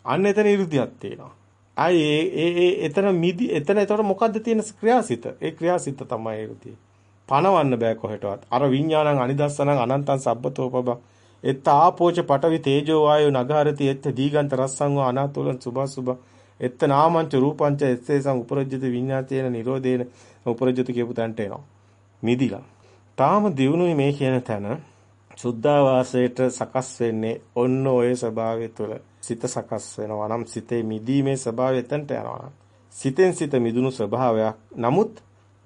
අන්න එතන 이르දියක් තියෙනවා. ආයි ඒ ඒ එතන මිදි එතන එතකොට මොකද්ද තියෙන ක්‍රියාසිත? ඒ ක්‍රියාසිත තමයි 이르දිය. පණවන්න බෑ කොහෙටවත්. අර විඥානං අනිදස්සනං අනන්තං සබ්බතෝපබ එත්ත ආපෝච පටවි තේජෝ වායෝ නගහරති එත්ත දීගන්ත රස්සං වා අනාතුලං සුභ සුභ එත්ත නාමංච රූපංච එස්සේසං උපරජ්ජති විඤ්ඤාතේන නිරෝධේන උපරජ්ජති කියපු තැනට එනවා. මිදිලා. තාම දිනුනේ මේ කියන තැන සුද්ධාවාසයට සකස් වෙන්නේ ඔන්න ඔය ස්වභාවය තුළ සිත සකස් වෙනවා නම් සිතේ මිදීමේ ස්වභාවය එතනට යනවා. සිතෙන් සිත මිදුණු ස්වභාවයක්. නමුත්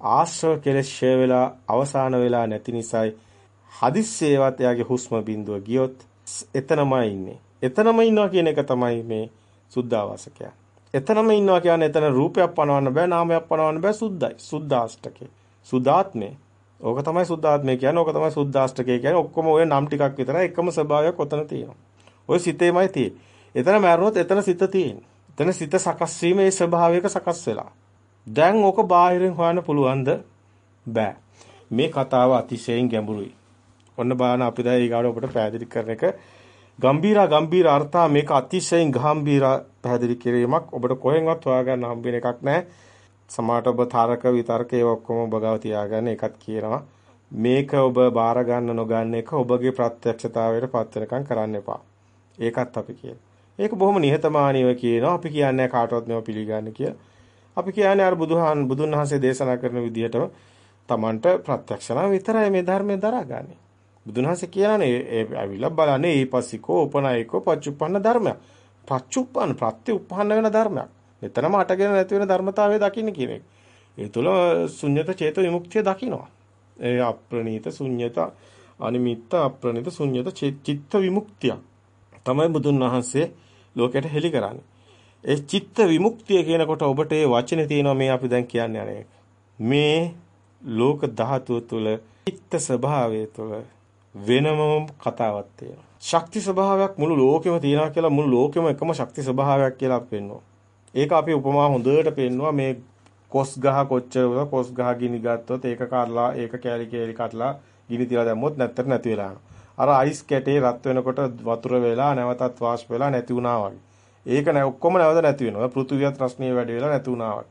ආශ්‍රව කෙලෙස් ෂය වෙලා අවසාන වෙලා නැති නිසායි හදිස්සේවත් එයාගේ හුස්ම බිඳුව ගියොත් එතනමයි ඉන්නේ. එතනම ඉන්නවා කියන එක තමයි මේ සුද්ධාවාසකයා. එතනම ඉන්නවා කියන්නේ එතන රූපයක් පනවන්න බෑ නාමයක් පනවන්න බෑ සුද්ධයි. සුද්ධාෂ්ටකේ. සුද්ධාත්මේ. ඕක තමයි සුද්ධාත්මය කියන්නේ. ඕක තමයි සුද්ධාෂ්ටකය කියන්නේ. ඔක්කොම ওই නම් ටිකක් විතරයි එකම ස්වභාවයක් ඔතන තියෙනවා. ওই සිතේමයි තියෙන්නේ. එතන මැරුණොත් එතන සිත තියෙන්නේ. එතන සිත සකස් වීම ඒ ස්වභාවයක සකස් වෙලා. දැන් ඕක බාහිරින් හොයන්න පුළුවන්ද? බෑ. මේ කතාව අතිශයින් ගැඹුරුයි. ඔන්න බලන්න අපි දැන් ඊගාවට ඔබට පැහැදිලි කරන එක ගම්බීරා ගම්බීර අර්ථා මේක අතිශයින් ගම්බීරා පැහැදිලි කිරීමක් ඔබට කොහෙන්වත් හොයාගන්න හම්බ වෙන එකක් නැහැ. සමහරට ඔබ තරක විතර්ක ඒ ඔක්කොම ඔබ ගාව තියාගන්න එකත් කියනවා. මේක ඔබ බාර ගන්න නොගන්න එක ඔබගේ ප්‍රත්‍යක්ෂතාවයට පත් වෙනකම් කරන්න එපා. ඒකත් අපි කියනවා. ඒක බොහොම නිහතමානීව කියනවා. අපි කියන්නේ කාටවත් මේව පිළිගන්න කියලා. අපි කියන්නේ අර බුදුහාන් බුදුන් වහන්සේ දේශනා කරන විදිහටම Tamanට ප්‍රත්‍යක්ෂණ විතරයි මේ ධර්මයේ දරාගන්නේ. බුදුන් වහන්සේ කියනනේ ඒ ඇවිල්ලා බලන්නේ ඊපස්සිකෝ උපනායකෝ පච්චුප්පන්න ධර්මයක්. පච්චුප්පන්න ප්‍රත්‍යඋප්පන්න වෙන ධර්මයක්. මෙතනම අටගෙන නැති වෙන ධර්මතාවය දකින්න කියන එක. ඒ තුල ශුන්්‍යත චේත විමුක්තිය දකින්නවා. ඒ අප්‍රණීත ශුන්්‍යත අනිමිත්ත අප්‍රණීත ශුන්්‍යත චිත්ත විමුක්තිය. තමයි බුදුන් වහන්සේ ලෝකයට හෙළි කරන්නේ. ඒ චිත්ත විමුක්තිය කියනකොට ඔබට ඒ වචනේ තියෙනවා මේ අපි දැන් කියන්නේ අනේ. මේ ලෝක ධාතුව තුළ චිත්ත ස්වභාවය තුළ වෙනම කතාවක් තියෙනවා. ශක්ති ස්වභාවයක් මුළු ලෝකෙම තියෙනවා කියලා මුළු ලෝකෙම එකම ශක්ති ස්වභාවයක් කියලා අපි පෙන්වනවා. ඒක අපි උපමා හොඳට පෙන්වනවා මේ කොස් ගහ කොච්චර කොස් ගහ ගිනි ගත්තොත් ඒක කඩලා ඒක කෑලි කෑලි කඩලා ගිනි තියලා දැම්මොත් නැත්තර නැති වෙලා යනවා. අර අයිස් කැටේ රත් වෙනකොට වතුර වෙලා නැවතත් වාෂ්ප වෙලා නැති වුණා වගේ. ඒක නෑ ඔක්කොම නැවත නැති වෙනවා. පෘථුවියත් රස්නිය වැඩි වෙලා නැති වුණා වගේ.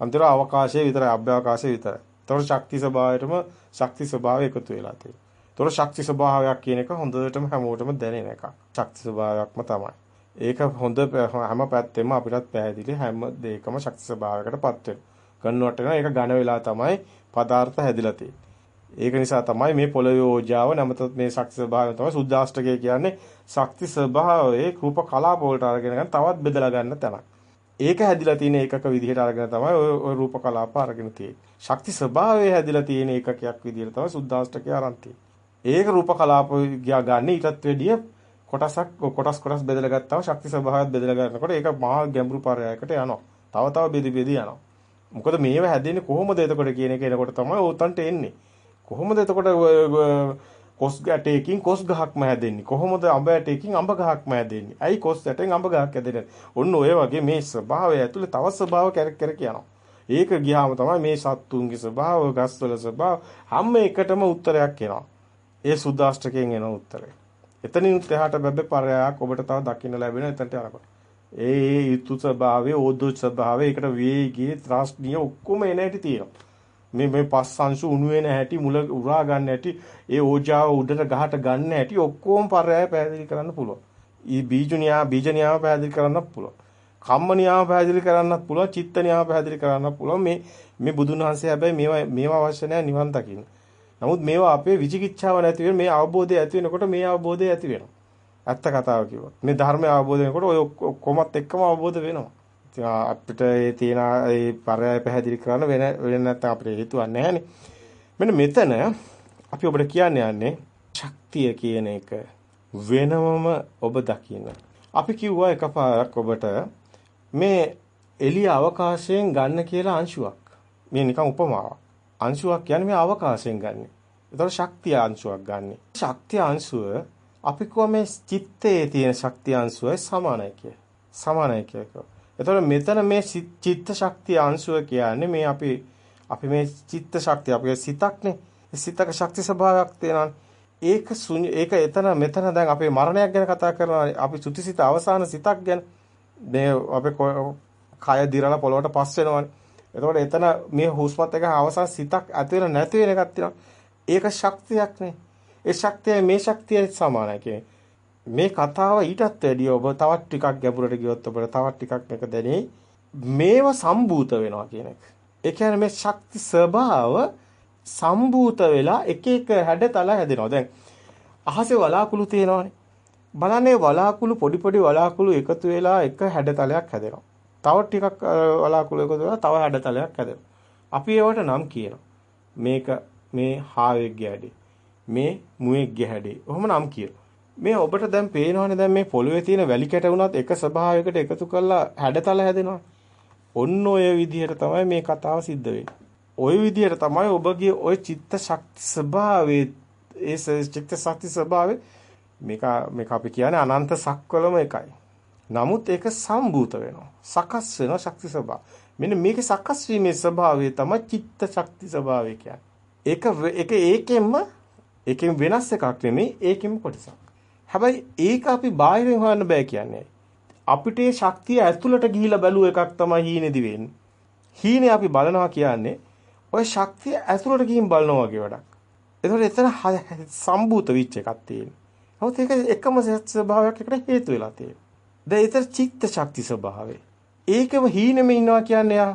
අන්තිම අවකාශයේ විතරයි අභ්‍යවකාශයේ විතරයි. ඒතකොට ශක්ති ස්වභාවයටම ශක්ති ස්වභාවය එකතු වෙලා තියෙනවා. ඒතකොට ශක්ති ස්වභාවයක් කියන එක හොඳටම හැමෝටම දැනෙන එකක්. ශක්ති ස්වභාවයක්ම තමයි. ඒක හොඳ හැම පැත්තෙම අපිටත් පැහැදිලි හැම දෙයකම ශක්ති ස්වභාවයකටපත් වෙනවා. කන්වර්ට් වෙනවා. ඒක ඝන වෙලා තමයි පදාර්ථ හැදිලා තියෙන්නේ. ඒක නිසා තමයි මේ පොළවේ ඕජාව නැමතත් මේ ශක්ති ස්වභාවය තමයි සුද්ධාෂ්ටකය කියන්නේ ශක්ති ස්වභාවයේ රූප කලාප වලට අරගෙන ගන්න තවත් බෙදලා ගන්න තැනක්. ඒක හැදිලා තියෙන ඒකක විදිහට අරගෙන තමයි ඔය රූප කලාප අරගෙන තියෙන්නේ. ශක්ති ස්වභාවය හැදිලා තියෙන ඒකකයක් විදිහට තමයි සුද්ධාෂ්ටකය අරන් තියෙන්නේ. ඒක රූප කලාප ගියා ගන්න ඊටත් වැඩිය කොටසක් කොටස් කොටස් බෙදලා ගත්තාම ශක්ති ස්වභාවයත් බෙදලා ගන්නකොට ඒක මහා ගැඹුරු පරයයකට යනවා. තව තව බෙදි බෙදි යනවා. මොකද මේව හැදෙන්නේ කොහොමද එතකොට කියන එක එනකොට තමයි උතන්ට එන්නේ. කොහොමද එතකොට කොස් ගැටයකින් කොස් ගහක්ම හැදෙන්නේ? කොහොමද අඹ ඇටයකින් අඹ ගහක්ම හැදෙන්නේ? ඇයි කොස් ඇටෙන් අඹ ගහක් හැදෙන්නේ? ඔන්න ඔය වගේ මේ ස්වභාවය ඇතුලේ තව ස්වභාව කැරක් කැරක යනවා. ඒක ගියාම තමයි මේ සත්තුන්ගේ ස්වභාව, ගස්වල ස්වභාව හැම එකටම උත්තරයක් එනවා. ඒ සුද්දාෂ්ටකයෙන් එන උත්තරය. එතනින් එහාට බබ්බේ පරයක් ඔබට තව දකින්න ලැබෙන එතනට යනකොට. ඒ ඒ යුතු ස්වභාවය, ඕදු ස්වභාවය, ඒකට වේගී, ත්‍රාස්නිය ඔක්කොම එන හැටි තියෙනවා. මේ මේ පස් අංශු උණු වෙන හැටි, මුල උරා ගන්න හැටි, ඒ ඕජාව උඩට ගහට ගන්න හැටි ඔක්කොම පරයය පැහැදිලි කරන්න පුළුවන්. ඊ බීජුනියා බීජනියාව පැහැදිලි කරන්නත් පුළුවන්. කම්මනියාව පැහැදිලි කරන්නත් පුළුවන්, චිත්තනියාව පැහැදිලි කරන්නත් පුළුවන්. මේ මේ බුදුන් වහන්සේ හැබැයි මේවා මේවා අවශ්‍ය නැහැ නිවන් දකින්න. නමුත් මේවා අපේ විචිකිච්ඡාව නැති වෙන මේ අවබෝධය ඇති වෙනකොට මේ අවබෝධය ඇති වෙනවා. ඇත්ත කතාව කිව්වොත්. මේ ධර්මය අවබෝධ වෙනකොට ඔය කොමත් එක්කම අවබෝධ වෙනවා. අපිට ඒ තියෙන ඒ පරයය පැහැදිලි කරන්න වෙන වෙන නැත්නම් අපිට හේතුවක් නැහැනේ. මෙන්න මෙතන අපි ඔබට කියන්න යන්නේ ශක්තිය කියන එක වෙනමම ඔබ දකින්න. අපි කිව්වා එකපාරක් ඔබට මේ එළිය අවකාශයෙන් ගන්න කියලා අංශුවක්. මේ නිකන් උපමාවක්. අංශුවක් කියන්නේ මේ අවකාශයෙන් ගන්න. ඒතකොට ශක්තිය අංශුවක් ගන්න. ශක්තිය අංශුව අපි කොහොම මේ චිත්තයේ තියෙන ශක්තිය අංශුවයි සමානයි කිය. සමානයි කියක. ඒතකොට මෙතන මේ චිත්ත ශක්තිය අංශුව කියන්නේ මේ අපි අපි මේ චිත්ත ශක්තිය අපේ සිතක්නේ. සිතක ශක්ති ස්වභාවයක් තියෙනවා. ඒක ඒක එතන මෙතන දැන් අපේ මරණයක් ගැන කතා කරනවා. අපි චුතිසිත අවසාන සිතක් ගැන මේ අපේ කය දිරලා පොළොවට පස් වෙනවනේ. එතකොට එතන මේ හුස්මත් එක අවසන් සිතක් ඇති වෙන නැති වෙන එකක් තියෙනවා. ඒක ශක්තියක් නේ. ඒ ශක්තිය මේ ශක්තිය සමානයි කියන්නේ. මේ කතාව ඊටත් වැඩිය ඔබ තවත් ටිකක් ගැඹුරට ගියොත් ඔබට තවත් ටිකක් මේක දැනෙයි. මේව සම්භූත වෙනවා කියන එක. ඒ කියන්නේ මේ ශක්ති ස්වභාව සම්භූත වෙලා එක එක හැඩතල හැදෙනවා. දැන් අහසේ වලාකුළු තියෙනවානේ. බලන්නේ වලාකුළු පොඩි පොඩි වලාකුළු එකතු වෙලා එක හැඩතලයක් හැදෙනවා. තව ටිකක් වලාකුළු එකතු වෙලා තව හැඩතලයක් හැදෙනවා. අපි ඒවට නම් කියනවා. මේක මේ හාවෙක්ගේ හැඩේ. මේ මුවෙක්ගේ හැඩේ. ඔහොම නම් කියනවා. මේ ඔබට දැන් පේනවනේ දැන් මේ පොළවේ තියෙන වැලි කැට වුණත් එක ස්වභාවයකට එකතු කරලා හැඩතල හැදෙනවා. ඔන්න ඔය විදිහට තමයි මේ කතාව සිද්ධ වෙන්නේ. ওই විදිහට තමයි ඔබගේ ওই චිත්ත ශක්ති ස්වභාවයේ ඒ චිත්ත ශක්ති ස්වභාවය මේක මේක අපි කියන්නේ අනන්ත සක්වලම එකයි. නමුත් ඒක සම්භූත වෙනවා. සකස් වෙනවා ශක්ති ස්වභාව. මෙන්න මේකේ සකස් වීමේ ස්වභාවය තමයි චිත්ත ශක්ති ස්වභාවය කියන්නේ. ඒක ඒක ඒකෙන්ම ඒකෙන් වෙනස් එකක් නෙමෙයි ඒකෙම කොටසක්. හැබැයි ඒක අපි බාහිරින් හොයන්න බෑ කියන්නේ. අපිට ඒ ශක්තිය ඇතුළට ගිහිලා බැලුව එකක් තමයි හීනේදි වෙන්නේ. හීනේ අපි බලනවා කියන්නේ ওই ශක්තිය ඇතුළට ගිහින් බලනවා වගේ වැඩක්. ඒතකොට එතන සම්භූත වෙච්ච එකක් තියෙනවා. නමුත් ඒක එකම ස්වභාවයක් එකට හේතු වෙලා තියෙනවා. දැන් ඒතර චිත්ත ශක්ති ස්වභාවය. ඒකම හීනෙම ඉන්නවා කියන්නේ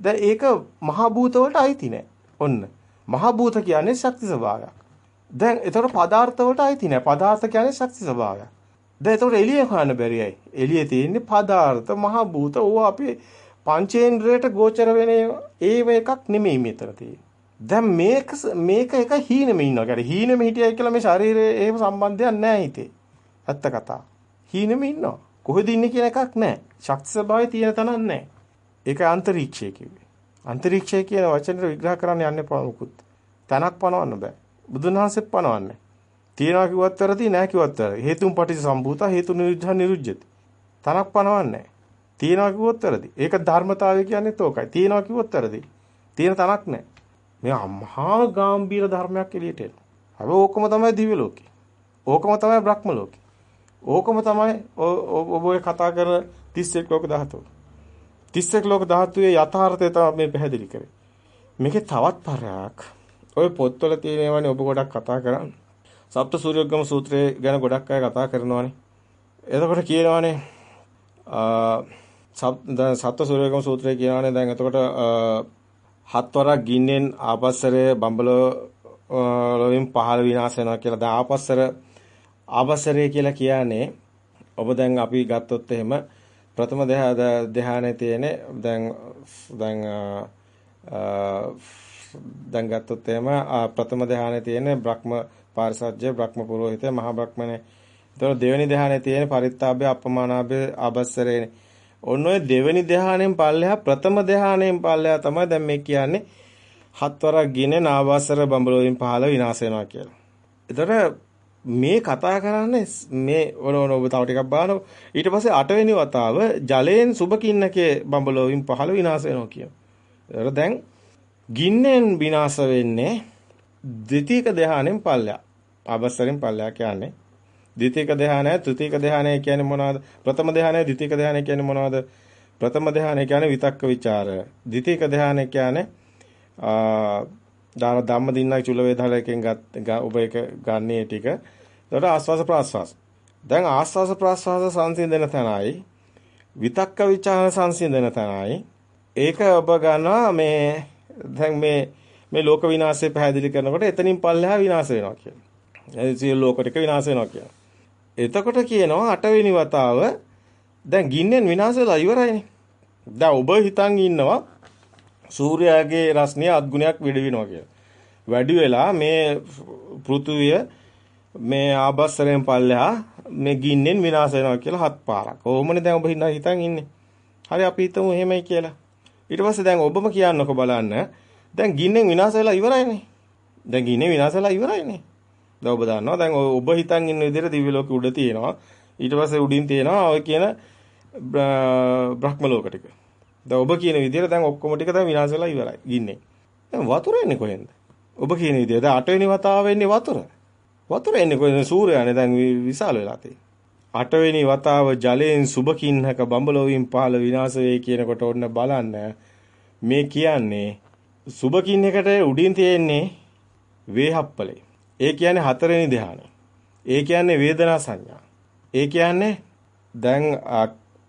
දැන් ඒක මහ භූත වලට අයිති නෑ. ඔන්න. මහ භූත කියන්නේ ශක්ති ස්වභාවයක්. දැන් ඒතර පදාර්ථ වලට අයිති නෑ. පදාර්ථ කියන්නේ ශක්ති ස්වභාවයක්. දැන් ඒතර එළිය හොයන්න බැරියයි. එළියේ තියෙන්නේ පදාර්ථ මහ භූත ඕවා අපි පංචේන්ද්‍රයට ගෝචර වෙන ඒව එකක් නෙමෙයි මෙතන තියෙන්නේ. දැන් මේක මේක එක හීනෙම ඉන්නවා. කියන්නේ හීනෙම හිටියයි කියලා මේ ශරීරයේ එහෙම සම්බන්ධයක් නැහැ හිතේ. ඇත්ත කතා. හීනෙම ඉන්නවා. කොහෙද ඉන්නේ කියන එකක් නැහැ. ශක්ති ස්වභාවය තියෙන තැනක් නැහැ. ඒක අන්තරීක්ෂය කිව්වේ. අන්තරීක්ෂය කියන වචනේ විග්‍රහ කරන්න යන්න එපා මුකුත්. තැනක් පනවන්න බෑ. බුදුන් වහන්සේත් පනවන්නේ. තියනවා කිව්වත් වැරදි නෑ කිව්වත් වැරදි. හේතුන් පටිච්ච සම්භූත හේතු නිරුද්ධ නිරුද්ධති. තනක් පනවන්නේ තියනවා කිව්වොත් වැරදි. ඒක ධර්මතාවය කියන්නේත් ඕකයි. තියනවා කිව්වොත් වැරදි. තියෙන තනක් නෑ. මේ මහා ගාම්භීර ධර්මයක් එළියට එනවා. හැබැයි ඕකම තමයි දිව්‍ය ලෝකේ. ඕකම තමයි බ්‍රහ්ම ලෝකේ. ඕකම තමයි ඔබ ඔය කතා කරන 31 ලෝක ධාතුව. 31 ලෝක ධාතුවේ යථාර්ථය තමයි මේ පැහැදිලි කරේ. මේකේ තවත් පරයක් ඔය පොත්වල තියෙනවනේ ඔබ ගොඩක් කතා කරන්නේ. සප්ත සූර්යෝග්ගම සූත්‍රය ගැන ගොඩක් අය කතා කරනවානේ. එතකොට කියනවානේ සප්ත සූර්යෝග්ගම සූත්‍රය කියනවානේ දැන් එතකොට හත්වරක් ගින්නෙන් ආපස්සරේ බම්බලෝ වලින් පහළ විනාශ වෙනවා කියලා. දැන් ආපස්සර ආපස්සරේ කියලා කියන්නේ ඔබ දැන් අපි ගත්තොත් එහෙම ප්‍රථම ධ්‍යානයේ තියෙන දැන් දැන් දැන් ගත්තොත් එහෙම ප්‍රථම ධ්‍යානයේ තියෙන බ්‍රහ්ම පාරිසජ්‍ය බ්‍රහ්ම පුරোহিතය මහා බ්‍රහ්මනේ. ඒතකොට දෙවෙනි ධ්‍යානයේ තියෙන පරිත්තාභය අපමානාභය ආබස්සරේනේ. ඔන්න ඔය දෙවෙනි ධ්‍යානයෙන් පල්ලෙහා ප්‍රථම ධ්‍යානයෙන් පල්ලෙහා තමයි දැන් මේ කියන්නේ හත්වරක් ගිනේ නාවාසර බඹලෝයින් පහළ විනාශ වෙනවා කියලා. ඒතර මේ කතා කරන්නේ මේ ඔන ඔන ඔබ තව ටිකක් බලන්න ඊට පස්සේ අටවෙනි වතාව ජලයෙන් සුබකින්නකේ බඹලෝයින් පහළ විනාශ වෙනවා කියන. ඒතර දැන් ගින්නෙන් විනාශ වෙන්නේ ද්විතීක ධානයෙන් පල්ලයක්. ආබස්සරෙන් පල්ලයක් කියන්නේ ද්විතීක ධානය, තෘතීක ධානය කියන්නේ මොනවද? ප්‍රථම ධානය, ද්විතීක ධානය කියන්නේ මොනවද? ප්‍රථම ධානය කියන්නේ විතක්ක ਵਿਚාර. ද්විතීක ධානය කියන්නේ ආ ධම්ම දින්නයි චුල වේදාලයෙන් ගත් ඔබ එක ගන්නේ ටික. එතකොට ආස්වාස ප්‍රාස්වාස. දැන් ආස්වාස ප්‍රාස්වාස සංසිඳන තැනයි විතක්ක ਵਿਚාර සංසිඳන තැනයි ඒක ඔබ ගන්නවා මේ දැන් මේ මේ ලෝක විනාශය පැහැදිලි කරනකොට එතනින් පල්ලෙහා විනාශ වෙනවා කියන්නේ. ඒ සියලු ලෝක ටික විනාශ වෙනවා කියන්නේ. එතකොට කියනවා අටවෙනි වතාව දැන් ගින්නෙන් විනාශ වෙලා ඉවරයිනේ. දැන් ඔබ හිතන් ඉන්නවා සූර්යාගේ රශ්මිය අත්ගුණයක් වැඩි වෙනවා කියලා. වැඩි වෙලා මේ පෘථුවිය මේ ආබස්සරයෙන් පල්ලෙහා මේ ගින්නෙන් විනාශ වෙනවා කියලා හත් පාරක්. ඕමනේ දැන් ඔබ හිතන් ඉන්නේ. හරි අපි හිතමු එහෙමයි කියලා. ඊට පස්සේ දැන් ඔබම කියන්නකො බලන්න. දැන් ගින්නෙන් විනාශ වෙලා ඉවරයිනේ. දැන් ගින්නේ විනාශ වෙලා ඉවරයිනේ. දැන් ඔබ දන්නවා දැන් ඔබ හිතන් ඉන්න විදිහට දිව්‍ය ලෝකෙ උඩ තියෙනවා. ඊට පස්සේ උඩින් තියෙනවා ඔය කියන බ්‍රහ්ම ලෝක ටික. දැන් ඔබ කියන විදිහට දැන් ඔක්කොම ටික දැන් විනාශ වෙලා ඉවරයි. ගින්නේ. දැන් වතුර එන්නේ කොහෙන්ද? ඔබ කියන විදිහට දැන් අටවෙනි වතාව එන්නේ වතුර. වතුර එන්නේ කොහෙන්ද? සූර්යයානේ දැන් විශාල වෙලා තියෙන්නේ. අටවෙනි වතාව ජලයෙන් සුබකින්හක බඹලොවින් පහළ විනාශ වෙයි කියනකොට ඔන්න බලන්න මේ කියන්නේ සුබකින්හකට උඩින් තියෙන්නේ වේහප්පලේ. ඒ කියන්නේ හතරවෙනි ධ්‍යානය. ඒ කියන්නේ වේදනා සංඥා. ඒ කියන්නේ දැන්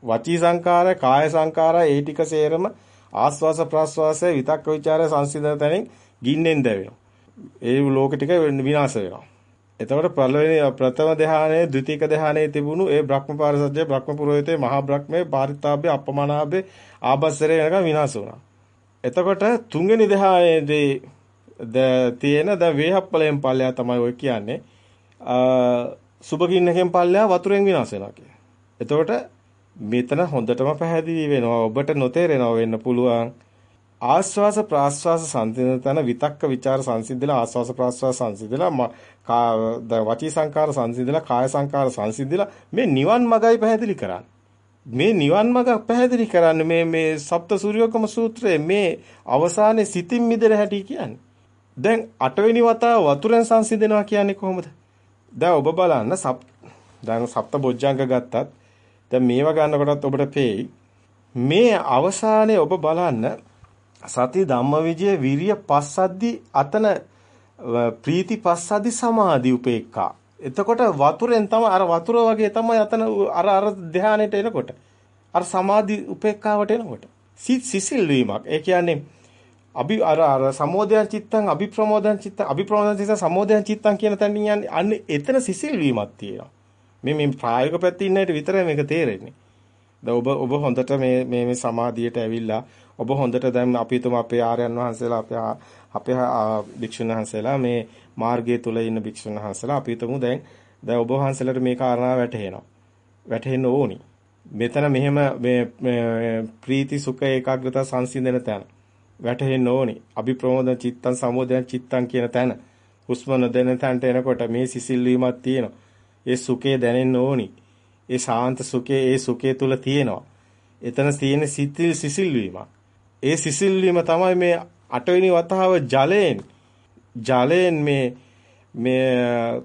වචී සංකාර, කාය සංකාර ඒ ටික සේරම ආස්වාස ප්‍රාස්වාස විතක්ක ਵਿਚාර සංසිඳන තැනින් ගින්නෙන් දැවෙනවා. ඒ ලෝක ටික විනාශ වෙනවා. එතකොට පළවෙනි ප්‍රථම ධ්‍යානයේ ද්විතීක ධ්‍යානයේ තිබුණු ඒ බ්‍රහ්ම පාරසජ්‍ය බ්‍රහ්ම පුරোহিතේ මහා බ්‍රහ්මේ පාරිතාභ්‍ය අපමනාභ්‍ය ආබස්සරේ වෙනකම් විනාශ වුණා. එතකොට තුන්වෙනි ධ්‍යානයේදී තියෙන ද වේහප්පලයෙන් පල්ලෙහා තමයි ඔය කියන්නේ. සුබකින්නකෙන් පල්ලෙහා වතුරෙන් විනාශ වෙනවා කියන්නේ. එතකොට මෙතන හොඳටම පැහැදිලි වෙනවා ඔබට නොතේරෙනව වෙන්න පුළුවන්. ආස්වාස ප්‍රාස්වාස සංසිඳන තන විතක්ක ਵਿਚාර සංසිඳලා ආස්වාස ප්‍රාස්වාස සංසිඳලා වචී සංකාර සංසිඳලා කාය සංකාර සංසිඳලා මේ නිවන් මගයි පැහැදිලි කරන්නේ. මේ නිවන් මඟ පැහැදිලි කරන්නේ මේ මේ සප්ත සූර්යෝකම සූත්‍රයේ මේ අවසානයේ සිතින් මිදෙන හැටි කියන්නේ. දැන් අටවෙනි වතාව වතුරෙන් සංසිඳනවා කියන්නේ කොහොමද? දැන් ඔබ බලන්න සප් දැන් සප්ත බොජ්ජංග ගත්තත් දැන් මේවා ගන්නකොටත් ඔබට පේයි මේ අවසානයේ ඔබ බලන්න සති ධම්මවිජය විරිය පස්සද්දි අතන ප්‍රීති පස්සද්දි සමාධි උපේක්ඛා. එතකොට වතුරෙන් තමයි අර වතුර වගේ තමයි අතන අර අර ධානයට එනකොට. අර සමාධි උපේක්ඛාවට එනකොට. සිත් සිසිල් වීමක්. ඒ කියන්නේ අභි අර අර සමෝදයන් චිත්තං අභිප්‍රමෝදයන් චිත්තං අභිප්‍රමෝදයන් චිත්තං සමෝදයන් චිත්තං කියන තැනින් යන්නේ. අන්න එතන සිසිල් වීමක් තියෙනවා. මේ මේ ප්‍රායෝගික පැත්තේ ඉන්න විට විතරයි මේක තේරෙන්නේ. දැන් ඔබ ඔබ හොඳට මේ මේ මේ සමාධියට ඇවිල්ලා ඔබ හොඳට දැන් අපි තුම අපේ ආර්යයන් වහන්සේලා අපේ අපේ භික්ෂුන් වහන්සේලා මේ මාර්ගයේ තුල ඉන්න භික්ෂුන් වහන්සේලා අපි හිතමු දැන් දැන් ඔබ වහන්සේලාට මේ කාරණා වැටහෙනවා. වැටහෙන්න ඕනි. මෙතන මෙහෙම මේ ප්‍රීති සුඛ ඒකාග්‍රතාව සංසිඳන තැන වැටහෙන්න ඕනි. අභිප්‍රමෝදන චිත්තං සමෝදයන් චිත්තං කියන තැන. හුස්ම නොදැනෙන තැනට එනකොට මේ සිසිල් වීමක් තියෙනවා. ඒ සුඛය දැනෙන්න ඕනි. ඒ ශාන්ත සුඛය ඒ සුඛය තුල තියෙනවා. එතන තියෙන සිතිල් සිසිල් වීමක්. ඒ සිසිල් වීම තමයි මේ අටවෙනි වතාව ජලයෙන් ජලයෙන් මේ මේ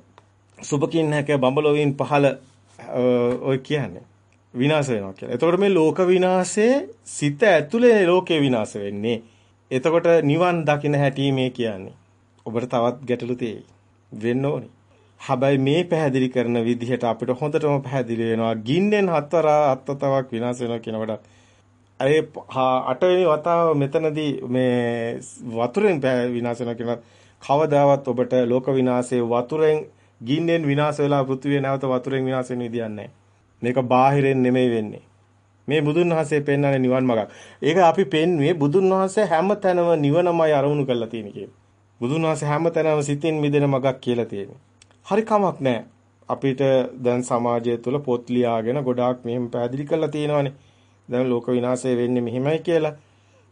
සුබකින් හැක බඹලොවින් පහළ ඔය කියන්නේ විනාශ වෙනවා කියලා. එතකොට මේ ලෝක විනාශයේ සිත ඇතුලේ ලෝකේ විනාශ වෙන්නේ. එතකොට නිවන් දකින්න හැටි මේ කියන්නේ. ඔබට තවත් ගැටලු තියෙයි. වෙන්න ඕනේ. හැබැයි මේ පැහැදිලි කරන විදිහට අපිට හොඳටම පැහැදිලි වෙනවා ගින්නෙන් හතර අත්තතාවක් විනාශ වෙනවා කියනකොට ඒ අටවෙනි වතාව මෙතනදී මේ වතුරෙන් විනාශ වෙනවා කියන කවදාවත් ඔබට ලෝක විනාශයේ වතුරෙන් ගින්නෙන් විනාශ වෙලා පෘථිවිය නැවත වතුරෙන් විනාශ වෙන විදියක් නැහැ. මේක බාහිරෙන් නෙමෙයි වෙන්නේ. මේ බුදුන් වහන්සේ පෙන්වන්නේ නිවන් මාර්ගක්. ඒක අපි පෙන්වුවේ බුදුන් වහන්සේ හැම තැනම නිවනමයි අරමුණු කරලා තියෙන කියලා. බුදුන් වහන්සේ හැම තැනම සිතින් මිදෙන මගක් කියලා තියෙනවා. හරි කමක් නැහැ. අපිට දැන් සමාජය තුළ පොත් ලියාගෙන ගොඩාක් මෙහෙම පැහැදිලි කරලා තියෙනවානේ. දැන් ලෝක විනාශය වෙන්නේ මෙහෙමයි කියලා.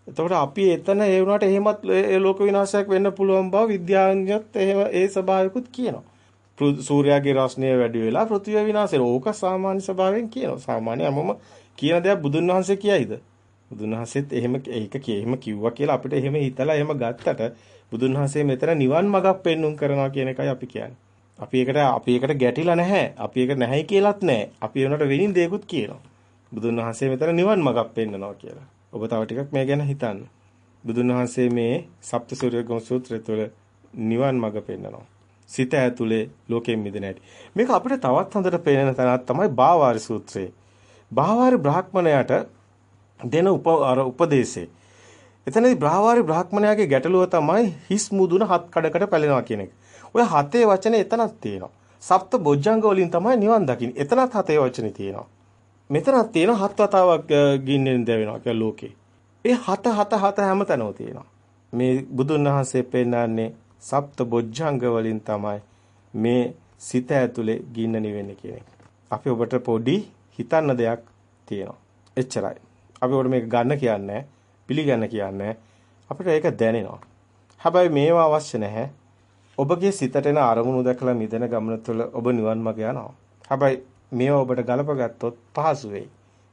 එතකොට අපි එතන ඒ වුණාට එහෙමත් ලෝක විනාශයක් වෙන්න පුළුවන් බව විද්‍යාඥයොත් එහෙම ඒ ස්වභාවිකුත් කියනවා. සූර්යාගේ රශ්මිය වැඩි වෙලා පෘථිවිය විනාශ වෙනවා. ඕක සාමාන්‍ය ස්වභාවයෙන් කියනවා. සාමාන්‍ය හැමෝම කියන දේක් බුදුන් වහන්සේ කියයිද? බුදුන් වහන්සේත් එහෙම ඒක එහෙම කිව්වා කියලා අපිට එහෙම හිතලා එහෙම ගත්තට බුදුන් වහන්සේ මෙතන නිවන් මඟක් පෙන්눔 කරනවා කියන එකයි අපි කියන්නේ. අපි ඒකට අපි ඒකට ගැටිලා නැහැ. අපි ඒක නැහැයි කියලාත් නැහැ. අපි ඒනට වෙනින් දෙයක්ත් කියනවා. බුදුන් වහන්සේ මෙතන නිවන් මඟක් පෙන්නනවා කියලා. ඔබ තව ටිකක් මේ ගැන හිතන්න. බුදුන් වහන්සේ මේ සප්ත සූර්යගම සූත්‍රය තුළ නිවන් මඟ පෙන්නනවා. සිත ඇතුලේ ලෝකයෙන් මිදෙන හැටි. මේක අපිට තවත් හොඳට පේන තැනක් තමයි බාවාරි සූත්‍රය. බාවාරි බ්‍රාහ්මණයාට දෙන උප උපදේශේ. එතනදී බ්‍රාහ්වාරි බ්‍රාහ්මණයාගේ ගැටලුව තමයි හිස් මුදුන හත් කඩකට පැලෙනවා කියන එක. ඔය හතේ වචනේ එතනක් තියෙනවා. සප්ත බොජ්ජංග වලින් තමයි නිවන් දකින්නේ. එතනත් හතේ වචනේ තියෙනවා. මෙතනක් තියෙන හත් වතාවක් ගින්නෙන් දැවෙනවා කියලා ලෝකේ. ඒ හත හත හත හැමතැනම තියෙනවා. මේ බුදුන් වහන්සේ පෙන්නන්නේ සප්ත බොජ්ජංග වලින් තමයි මේ සිත ඇතුලේ ගින්න නිවෙන්නේ කියන එක. අපි ඔබට පොඩි හිතන්න දෙයක් තියෙනවා. එච්චරයි. අපි ඔබට මේක ගන්න කියන්නේ පිළිගන්න කියන්නේ අපිට ඒක දැනෙනවා. හැබැයි මේවා අවශ්‍ය නැහැ. ඔබගේ සිතට එන අරමුණු දැකලා මිදෙන ගමන තුළ ඔබ නිවන් මඟ යනවා. හැබැයි මේවා ඔබට ගලපගත්තොත් පහසු වෙයි.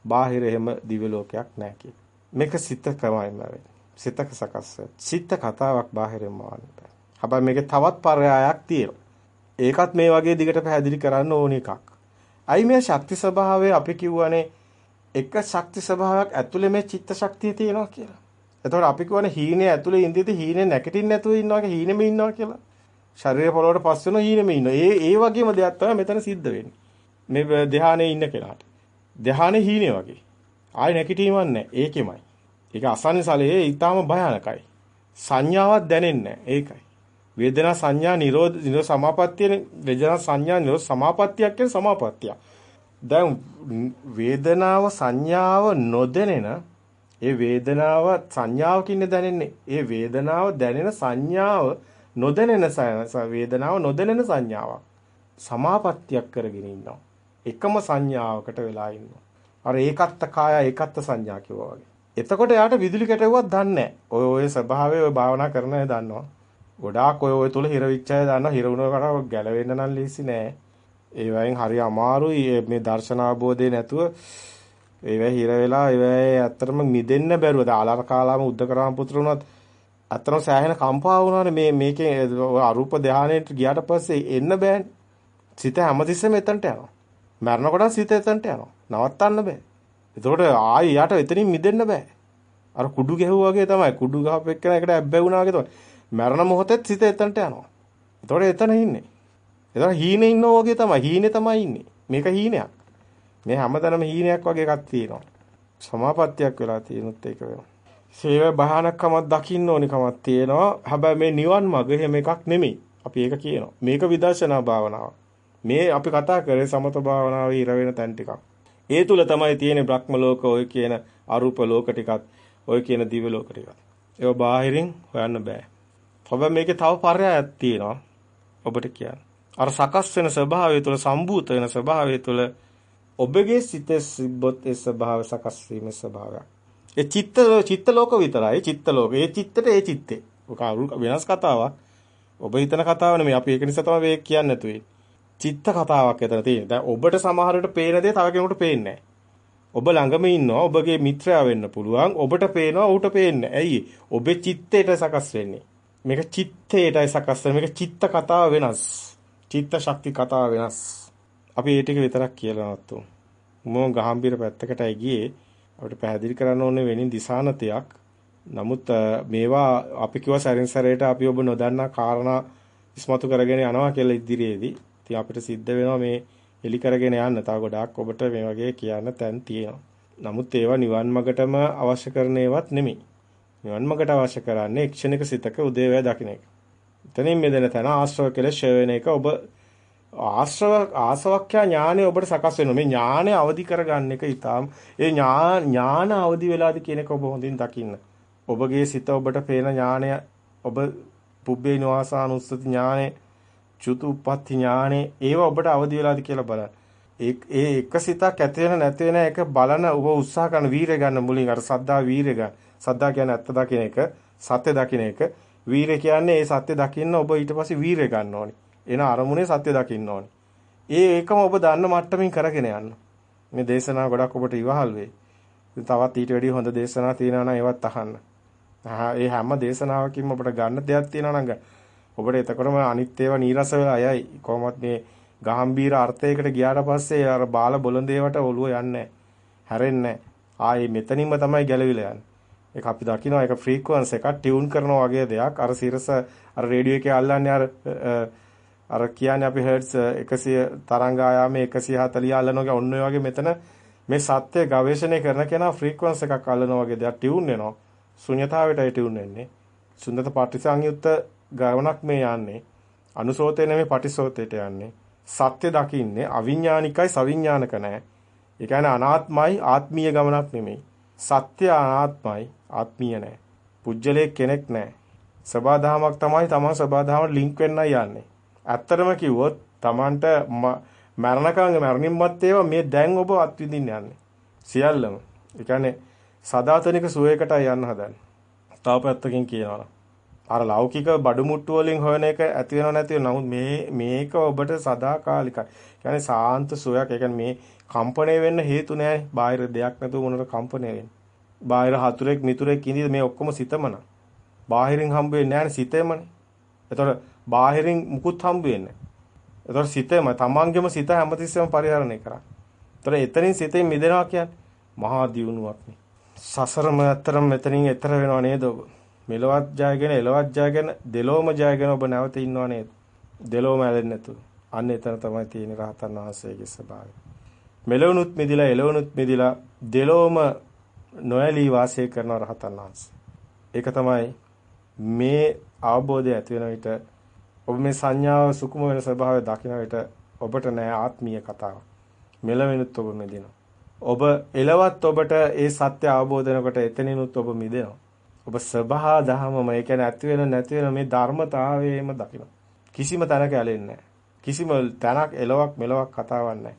බාහිර එහෙම දිව්‍ය ලෝකයක් නැහැ කිය. මේක සිතකමයිම වෙන්නේ. සිතක සකස් සිත කතාවක් බාහිරින්ම වන්න බෑ. හැබැයි මේකේ තවත් පරයයක් තියෙනවා. ඒකත් මේ වගේ දිගට පැහැදිලි කරන්න ඕන එකක්. අයි මේ ශක්ති ස්වභාවය අපි කිව්වනේ එක ශක්ති ස්වභාවයක් ඇතුලේ මේ චිත්ත ශක්තිය තියෙනවා කියලා. එතකොට අපි කියවනේ හීනේ ඇතුලේ ඉඳිද්දි හීනේ නැගිටින්න නැතුව ඉන්නවා කියලා හීනෙම ඉන්නවා කියලා. ශරීරය පොළොවට පස් වෙනවා හීනෙම ඉන්නවා. ඒ ඒ වගේම දෙයක් තමයි මෙතන සිද්ධ වෙන්නේ. මේ ධානයේ ඉන්න කෙනාට. ධානයේ හීනේ වගේ. ආයි නැගිටීමක් නැහැ. ඒකෙමයි. ඒක අසන්නසලයේ ඊටාම භයානකයි. සංඥාවක් දැනෙන්නේ ඒකයි. වේදනා සංඥා නිරෝධ නිරෝධ සමාපත්තිය වේදනා සංඥා නිරෝධ සමාපත්තියක් කියන සමාපත්තිය. දැන් වේදනාව සංඥාව නොදැනෙන ඒ වේදනාව සංඥාවකින් දැනෙන්නේ. ඒ වේදනාව දැනෙන සංඥාව නොදැනෙන වේදනාව නොදැනෙන සංඥාවක්. සමාපත්තියක් කරගෙන ඉන්නවා. එකම සංඥාවකට වෙලා ඉන්නවා. අර ඒකත්ත කාය ඒකත්ත සංඥා කිව්වා වගේ. එතකොට යාට විදුලි කැටවුවක් දන්නේ ඔය ඔය ස්වභාවය ඔය භාවනා කරන අය දන්නවා. ගොඩාක් ඔය ඔය තුල හිර විච්චය දන්නවා. හිර වුණාට ගැලවෙන්න නම් ලීසි නෑ. ඒ වයින් හරි අමාරුයි මේ දර්ශන අවබෝධය නැතුව ඒවැ හිර වෙලා ඒවැ ඇත්තටම මිදෙන්න බැරුව. දැන් ආලාර කාලාම උද්දකරාම පුත්‍ර වුණත් ඇත්තටම සෑහෙන කම්පා වුණානේ මේ මේකේ අරූප ධානයට ගියාට පස්සේ එන්න බෑනේ. සිත හැමතිස්සෙම එතනට යනවා. මරනකොට සිත එතනට යනවා. නවත්තන්න බෑ. එතකොට ආයි යට එතනින් මිදෙන්න බෑ. අර කුඩු ගැහුවා වගේ තමයි. කුඩු ගහපු එක්කන එකට ඇබ්බැවුනා වගේ තමයි. මරණ මොහොතෙත් සිත එතනට යනවා. එතකොට එතන ඉන්නේ. එතන හීනේ ඉන්නෝ වගේ තමයි. හීනේ තමයි ඉන්නේ. මේක හීනයක්. මේ හැමතැනම හීනයක් වගේ එකක් තියෙනවා. සමාපත්තියක් වෙලා තියෙනුත් ඒක වෙනවා. සේව බහනක්කමක් දකින්න ඕනි කමක් තියෙනවා. හැබැයි මේ නිවන් මඟ එහෙම එකක් නෙමෙයි. අපි ඒක කියනවා. මේක විදර්ශනා භාවනාව. මේ අපි කතා කරේ සමත භාවනාවේ ඉර වෙන තැන් ටිකක්. ඒ තුල තමයි තියෙන්නේ බ්‍රහ්ම ලෝක ඔය කියන අරූප ලෝක ටිකත් ඔය කියන දිව්‍ය ලෝක ටිකත්. ඒව බාහිරින් හොයන්න බෑ. හැබැයි මේකේ තව පරයයක් තියෙනවා. ඔබට කියන්න. අර සකස් වෙන ස්වභාවය තුළ සම්භූත වෙන ස්වභාවය තුළ ඔබගේ සිතේ සිබ්බොත් ඒ ස්වභාව සකස් වීමේ ස්වභාවයක්. ඒ චිත්ත චිත්ත ලෝක විතරයි චිත්ත ලෝක. ඒ චිත්තට ඒ චිත්තේ. ඔක වෙනස් කතාවක්. ඔබ හිතන කතාව නෙමෙයි. අපි ඒක නිසා තමයි මේක කියන්නේ නැතුවේ. චිත්ත කතාවක් ඇතන තියෙන. දැන් ඔබට සමහරවිට පේන දේ තව කෙනෙකුට පේන්නේ ඔබ ළඟම ඉන්නවා ඔබගේ මිත්‍රයා වෙන්න පුළුවන්. ඔබට පේනවා ඌට පේන්නේ ඇයි? ඔබේ චිත්තයට සකස් වෙන්නේ. මේක චිත්තයටයි සකස් වෙන්නේ. මේක චිත්ත කතාව වෙනස්. චිත්ත ශක්ති කතාව වෙනස්. අපි ඒ ටික විතරක් කියලා නවත්තුමු. මොම ගහම්බීර පැත්තකටයි ගියේ. අපිට පැහැදිලි කරන්න ඕනේ වෙනින් දිසානතයක්. නමුත් මේවා අපි කිව්ව සැරින් සැරේට අපි ඔබ නොදන්නා කාරණා ඉස්මතු කරගෙන යනවා කියලා ඉදිරියේදී. ඉතින් අපිට සිද්ධ වෙනවා මේ එලි කරගෙන යන්න. තව ගොඩාක් ඔබට මේ වගේ කියන්න තැන් තියෙනවා. නමුත් ඒවා නිවන් මාර්ගටම අවශ්‍ය කරන ඒවත් නෙමෙයි. නිවන් මාර්ගට අවශ්‍ය කරන්නේ ක්ෂණික සිතක උදේවැය දකින්න එක. එතනින් මෙදෙන තැන ආශ්‍රව කෙලෙස් ෂය වෙන එක ඔබ ආශ්‍රව ආසවක්ඛ්‍යා ඥානය ඔබට සකස් වෙනවා. මේ ඥානය අවදි කරගන්න එක ඊටාම් ඒ ඥාන අවදි වෙලාද කියන එක ඔබ හොඳින් දකින්න. ඔබගේ සිත ඔබට පේන ඥානය ඔබ පුබ්බේ නිවාසානුස්සති ඥානය චුතුප්පත්ති ඥානෙ ඒව ඔබට අවදි වෙලාද කියලා බලන්න. ඒ ඒ එක සිතක් ඇති වෙන නැති වෙන එක බලන ඔබ උත්සාහ කරන වීරය ගන්න මුලින් අර සද්දා වීරය ගන්න. සද්දා කියන්නේ ඇත්ත දකින්න එක, සත්‍ය දකින්න එක. වීරය කියන්නේ ඒ සත්‍ය දකින්න ඔබ ඊට පස්සේ වීරය ගන්න ඕනි. එන අරමුණේ සත්‍ය දකින්න ඕනි. ඒ ඒකම ඔබ දන්න මට්ටමින් කරගෙන යන්න. මේ දේශනාව ගොඩක් ඔබට ඉවහල් වෙයි. තවත් ඊට වැඩිය හොඳ දේශනා තියෙනවා නම් ඒවත් අහන්න. ඒ හැම දේශනාවකින්ම ඔබට ගන්න දෙයක් තියෙනවා නම් ඔබට එතකොටම අනිත් ඒවා නීරස වෙලා යයි. කොහොමත් මේ ගාම්භීර අර්ථයකට ගියාට පස්සේ අර බාල බොළඳේවට ඔළුව යන්නේ හැරෙන්නේ ආයේ මෙතනින්ම තමයි ගැලවිලා යන්නේ. ඒක අපි දකිනවා ඒක ෆ්‍රීකවන්ස් එකක් ටියුන් කරනවා වගේ දෙයක්. අර සිරස අර රේඩියෝ එකේ අල්ලන්නේ අර අර කියන්නේ අපි හර්ට්ස් 100 තරංග ආයාමයේ 140 අල්ලනවා ඔන්න ඔය වගේ මෙතන මේ සත්‍ය ගවේෂණය කරන කෙනා ෆ්‍රීකවන්ස් එකක් අල්ලනවා වගේ දෙයක් ටියුන් වෙනවා. ශුන්‍යතාවයටයි ටියුන් වෙන්නේ. සුන්දත පාටිසංයුක්ත ගමනක් මේ යන්නේ. අනුසෝතේ නෙමෙයි පටිසෝතේට යන්නේ. සත්‍ය දකින්නේ අවිඥානිකයි සවිඥානික නැහැ. ඒ කියන්නේ අනාත්මයි ආත්මීය ගමනක් නෙමෙයි. සත්‍ය අනාත්මයි ආත්මීය නෑ. පුජ්‍යලේ කෙනෙක් නෑ. සබාධාමක් තමයි තමන් සබාධාමට ලින්ක් වෙන්නයි යන්නේ. ඇත්තටම කිව්වොත් තමන්ට මරණකංග මරණින්මත් ඒවා මේ දැන් ඔබ අත්විඳින්න යන්නේ. සියල්ලම. ඒ කියන්නේ සදාතනික සුවයකටයි යන්න හදන්නේ. තව පැත්තකින් කියනවා අර ලෞකික බඩු මුට්ටු වලින් හොයන එක ඇති වෙනව නැති වෙනව. නමුත් මේ මේක ඔබට සදාකාලිකයි. කියන්නේ සාන්ත සුවයක්. ඒ කියන්නේ මේ කම්පණය වෙන්න හේතු නැහැ. බාහිර දෙයක් නැතුව මොනතර කම්පණය වෙන්නේ. බාහිර හතුරෙක් මිතුරෙක් ඉඳී මේ ඔක්කොම සිතමන. බාහිරින් හම්බ වෙන්නේ නැහැ සිතේමනේ. එතකොට බාහිරින් මුකුත් හම්බ වෙන්නේ නැහැ. එතකොට සිතේම තමන්ගේම සිත හැමතිස්සෙම පරිහරණය කරා. එතකොට එතනින් සිතෙන් මිදෙනවා කියන්නේ මහා දියුණුවක් නේ. සසරම අතරම මෙතනින් එතර වෙනව නේද ඔබ? මෙලවත් ජයගෙන එලවත් ජයගෙන දෙලොවම ජයගෙන ඔබ නැවත ඉන්නව නේද? දෙලොවම ඇලෙන්නේ නැතුව. අන්න එතන තමයි තියෙන රහතන් වහන්සේගේ ස්වභාවය. මෙලවනුත් මිදිලා එලවනුත් මිදිලා දෙලොවම නොඇලී වාසය කරන රහතන් වහන්සේ. ඒක තමයි මේ අවබෝධය ඇති වෙන විට ඔබ මේ සංඥාව සුකුම වෙන ස්වභාවය දකින විට ඔබට නෑ ආත්මීය කතාවක්. මෙලවෙනුත් ඔබ මිදිනවා. ඔබ එලවත් ඔබට ඒ සත්‍ය අවබෝධ වෙනකොට එතනිනුත් ඔබ මිදෙනවා. ඔබ සබහා දහමම ඒ කියන්නේ ඇති වෙන නැති වෙන මේ ධර්මතාවයේම දකිනවා. කිසිම තැනක ඇලෙන්නේ කිසිම තැනක් එලවක් මෙලවක් කතාවක් නැහැ.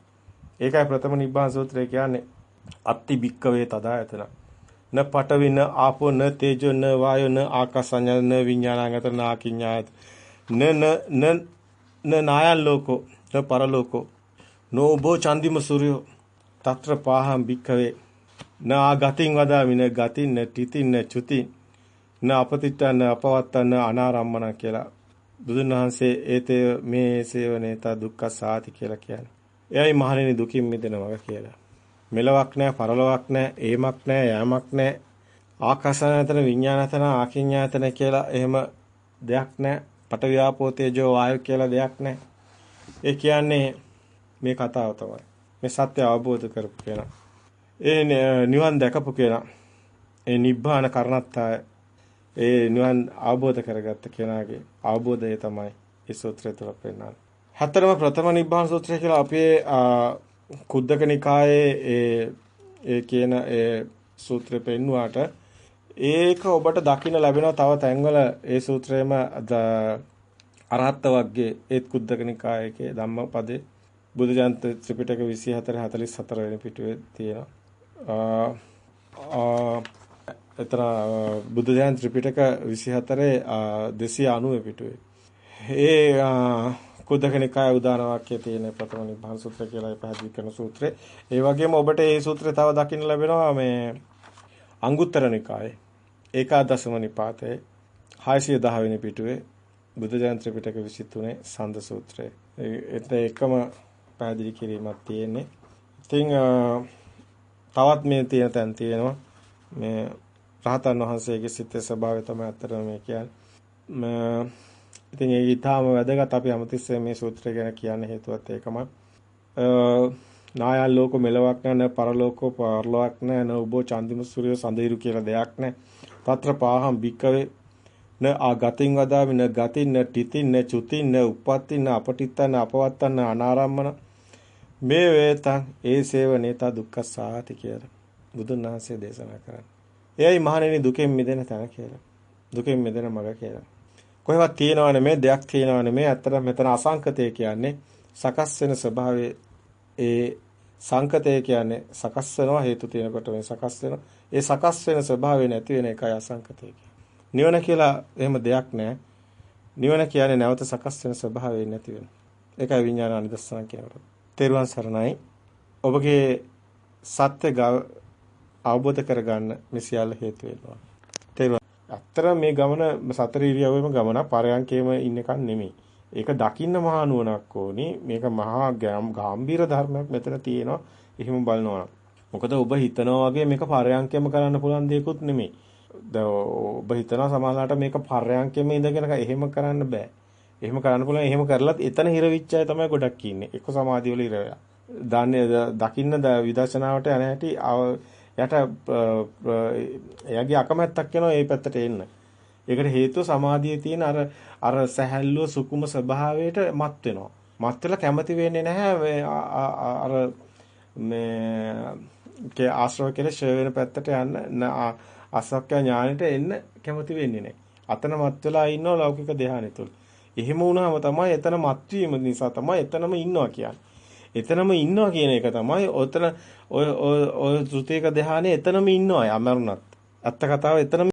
ඒකයි ප්‍රථම නිබ්බාන සූත්‍රය කියන්නේ. අත්ති බික්කවේ තදායතන. න පටවින ආපෝ න තේජෝ න වායෝ න ආකාසඤ්ඤ න විඥානංගත න ආකිඤ්ඤායත. න න න නායන් ලෝකෝ න පරලෝකෝ. නෝබෝ චන්දිම සූර්යෝ. తත්‍ර පාහම් භික්ඛවේ න ආගතින් වදාමින ගතින් න තිතින් න චුතින්. න අපතිත්තන අපවත්තන අනාරම්මන කියලා බුදුන් වහන්සේ ඒතේ මේ සේවනේත දුක්ඛ සාති කියලා කියන්නේ. එයයි මහණෙනි දුකින් මිදෙනවා කියලා. මෙලවක් නැහැ, පරලොවක් නැහැ, ඒමක් නැහැ, යෑමක් නැහැ. ආකාසායතන විඥානතන ආකින්ඥාතන කියලා එහෙම දෙයක් නැහැ. පට ව්‍යාපෝ තේජෝ වායු කියලා දෙයක් නැහැ. ඒ කියන්නේ මේ කතාව තමයි. මේ සත්‍ය අවබෝධ කරපු කෙනා. ඒ නිවන් දැකපු කෙනා. ඒ නිබ්බාන කරණත්තාය. ඒ නිවන් අවබෝධ කරගත්ත කෙනාගේ අවබෝධය තමයි ඒ සූත්‍රය තුළ පෙන්වන්නේ. හතරම ප්‍රථම නිබ්බාන සූත්‍රය කියලා අපේ කුද්දක නිකායේ ඒ ඒ කියන ඒ සූත්‍රය පෙන්වුවාට ඒක ඔබට දකින්න ලැබෙනවා තව තැන්වල ඒ සූත්‍රයේම අරහත් වර්ගයේ ඒත් කුද්දක නිකායේ ධම්මපදේ බුදුජානක ත්‍රිපිටක 24 44 වෙනි පිටුවේ තියෙනවා. එතන බුදුජානක ත්‍රිපිටක 24 290 පිටුවේ. ඒ කුද්දකනිකාය උදාන වාක්‍යයේ තියෙන ප්‍රථම නිබ්බාන සූත්‍රය කියලා පැහැදිලි කරන සූත්‍රය. ඒ වගේම ඔබට මේ සූත්‍රය තව දකින්න ලැබෙනවා මේ අංගුත්තර නිකායේ ඒකාදශම නිපාතයේ 610 වෙනි පිටුවේ බුදුජානක ත්‍රිපිටක 23 සඳ සූත්‍රය. ඒ එකම පැහැදිලි කිරීමක් තියෙන්නේ. ඉතින් තවත් මේ තියෙන තැන් තියෙනවා. මේ රහතන් වහන්සේගේ සිතේ ස්වභාවය තමයි අත්‍තරම මේ කියන්නේ. ඉතින් ඒක ඊටාම වැදගත් අපි හැමතිස්සෙම මේ සූත්‍රය ගැන කියන්න හේතුවත් ඒකමයි. නායල් ලෝක මෙලවක් නැ පරලෝකෝ පරලොවක් නැ න උබෝ චන්දිම සූර්ය සඳිරු කියලා දෙයක් නැ. తත්‍ර පාහම් භික්කවේ න ආගතින් වදාමි න ගතින් න තිතින් න චුතින් න උප්පත්තින් න අපටිත්තන අපවත්තන අනාරම්මන මේ වේතං ඒ සේවනේත දුක්ඛ සාති කියලා බුදුන් වහන්සේ දේශනා කරන්නේ. එයයි මහණෙනි දුකෙන් මිදෙන තැන කියලා. දුකෙන් මිදෙන මඟ කියලා. කොහෙවත් තියනව නෙමේ දෙයක් තියනව නෙමේ අත්තර මෙතන අසංකතය කියන්නේ සකස් වෙන ස්වභාවයේ ඒ සංකතය කියන්නේ සකස් වෙනවා හේතු තියෙනකොට මේ සකස් වෙනවා. ඒ සකස් වෙන ස්වභාවය නැති වෙන එකයි අසංකතය කියන්නේ. නිවන කියලා එහෙම දෙයක් නැහැ. නිවන කියන්නේ නැවත සකස් වෙන ස්වභාවය නැති වෙන. ඒකයි විඥාන අනිදස්සන කියනකොට. තෙරුවන් සරණයි. ඔබගේ සත්‍ය අවබෝධ කරගන්න මේ සියල්ල හේතු වෙනවා. තෙරුවන්. අත්තර මේ ගමන සතර ඉරියව්වෙම ගමන පරයන්කේම ඉන්න එකක් නෙමෙයි. ඒක දකින්න මහා නුවණක් ඕනි. මේක මහා ගැඹීර ධර්මයක් මෙතන තියෙනවා. එහෙම බලනවා. මොකද ඔබ හිතනවා වගේ මේක පරයන්කේම කරන්න පුළුවන් දෙයක්වත් නෙමෙයි. ඔබ හිතනවා සමහරවිට මේක පරයන්කේම ඉඳගෙන එහෙම කරන්න බෑ. එහෙම කරන්න පුළුවන් එහෙම කරලත් එතන හිර වෙච්ච අය තමයි ගොඩක් ඉන්නේ. එක්ක සමාධිය වල හිර වෙලා. දන්නේ දකින්න විදර්ශනාවට යන හැටි යට එයාගේ අකමැත්තක් වෙනවා මේ පැත්තට එන්න. ඒකට හේතුව සමාධියේ තියෙන අර අර සැහැල්ලුව සුකුම ස්වභාවයට මත් වෙනවා. මත් වෙලා කැමති වෙන්නේ නැහැ අර මේ කේ ආශ්‍රව කෙලෙස් ෂය වෙන පැත්තට යන්න අසක්ක ඥානෙට එන්න කැමති වෙන්නේ නැහැ. අතන මත් වෙලා ඉන්නව ලෞකික ධානය තුල. එහෙම වුණාම තමයි එතන මත්වීම නිසා තමයි එතනම ඉන්නවා කියන්නේ. එතනම ඉන්නවා කියන එක තමයි ඔතන ඔය ඔය තෘතීක ධානයේ එතනම ඉන්නවා යමරුණත්. අත්ත කතාව එතනම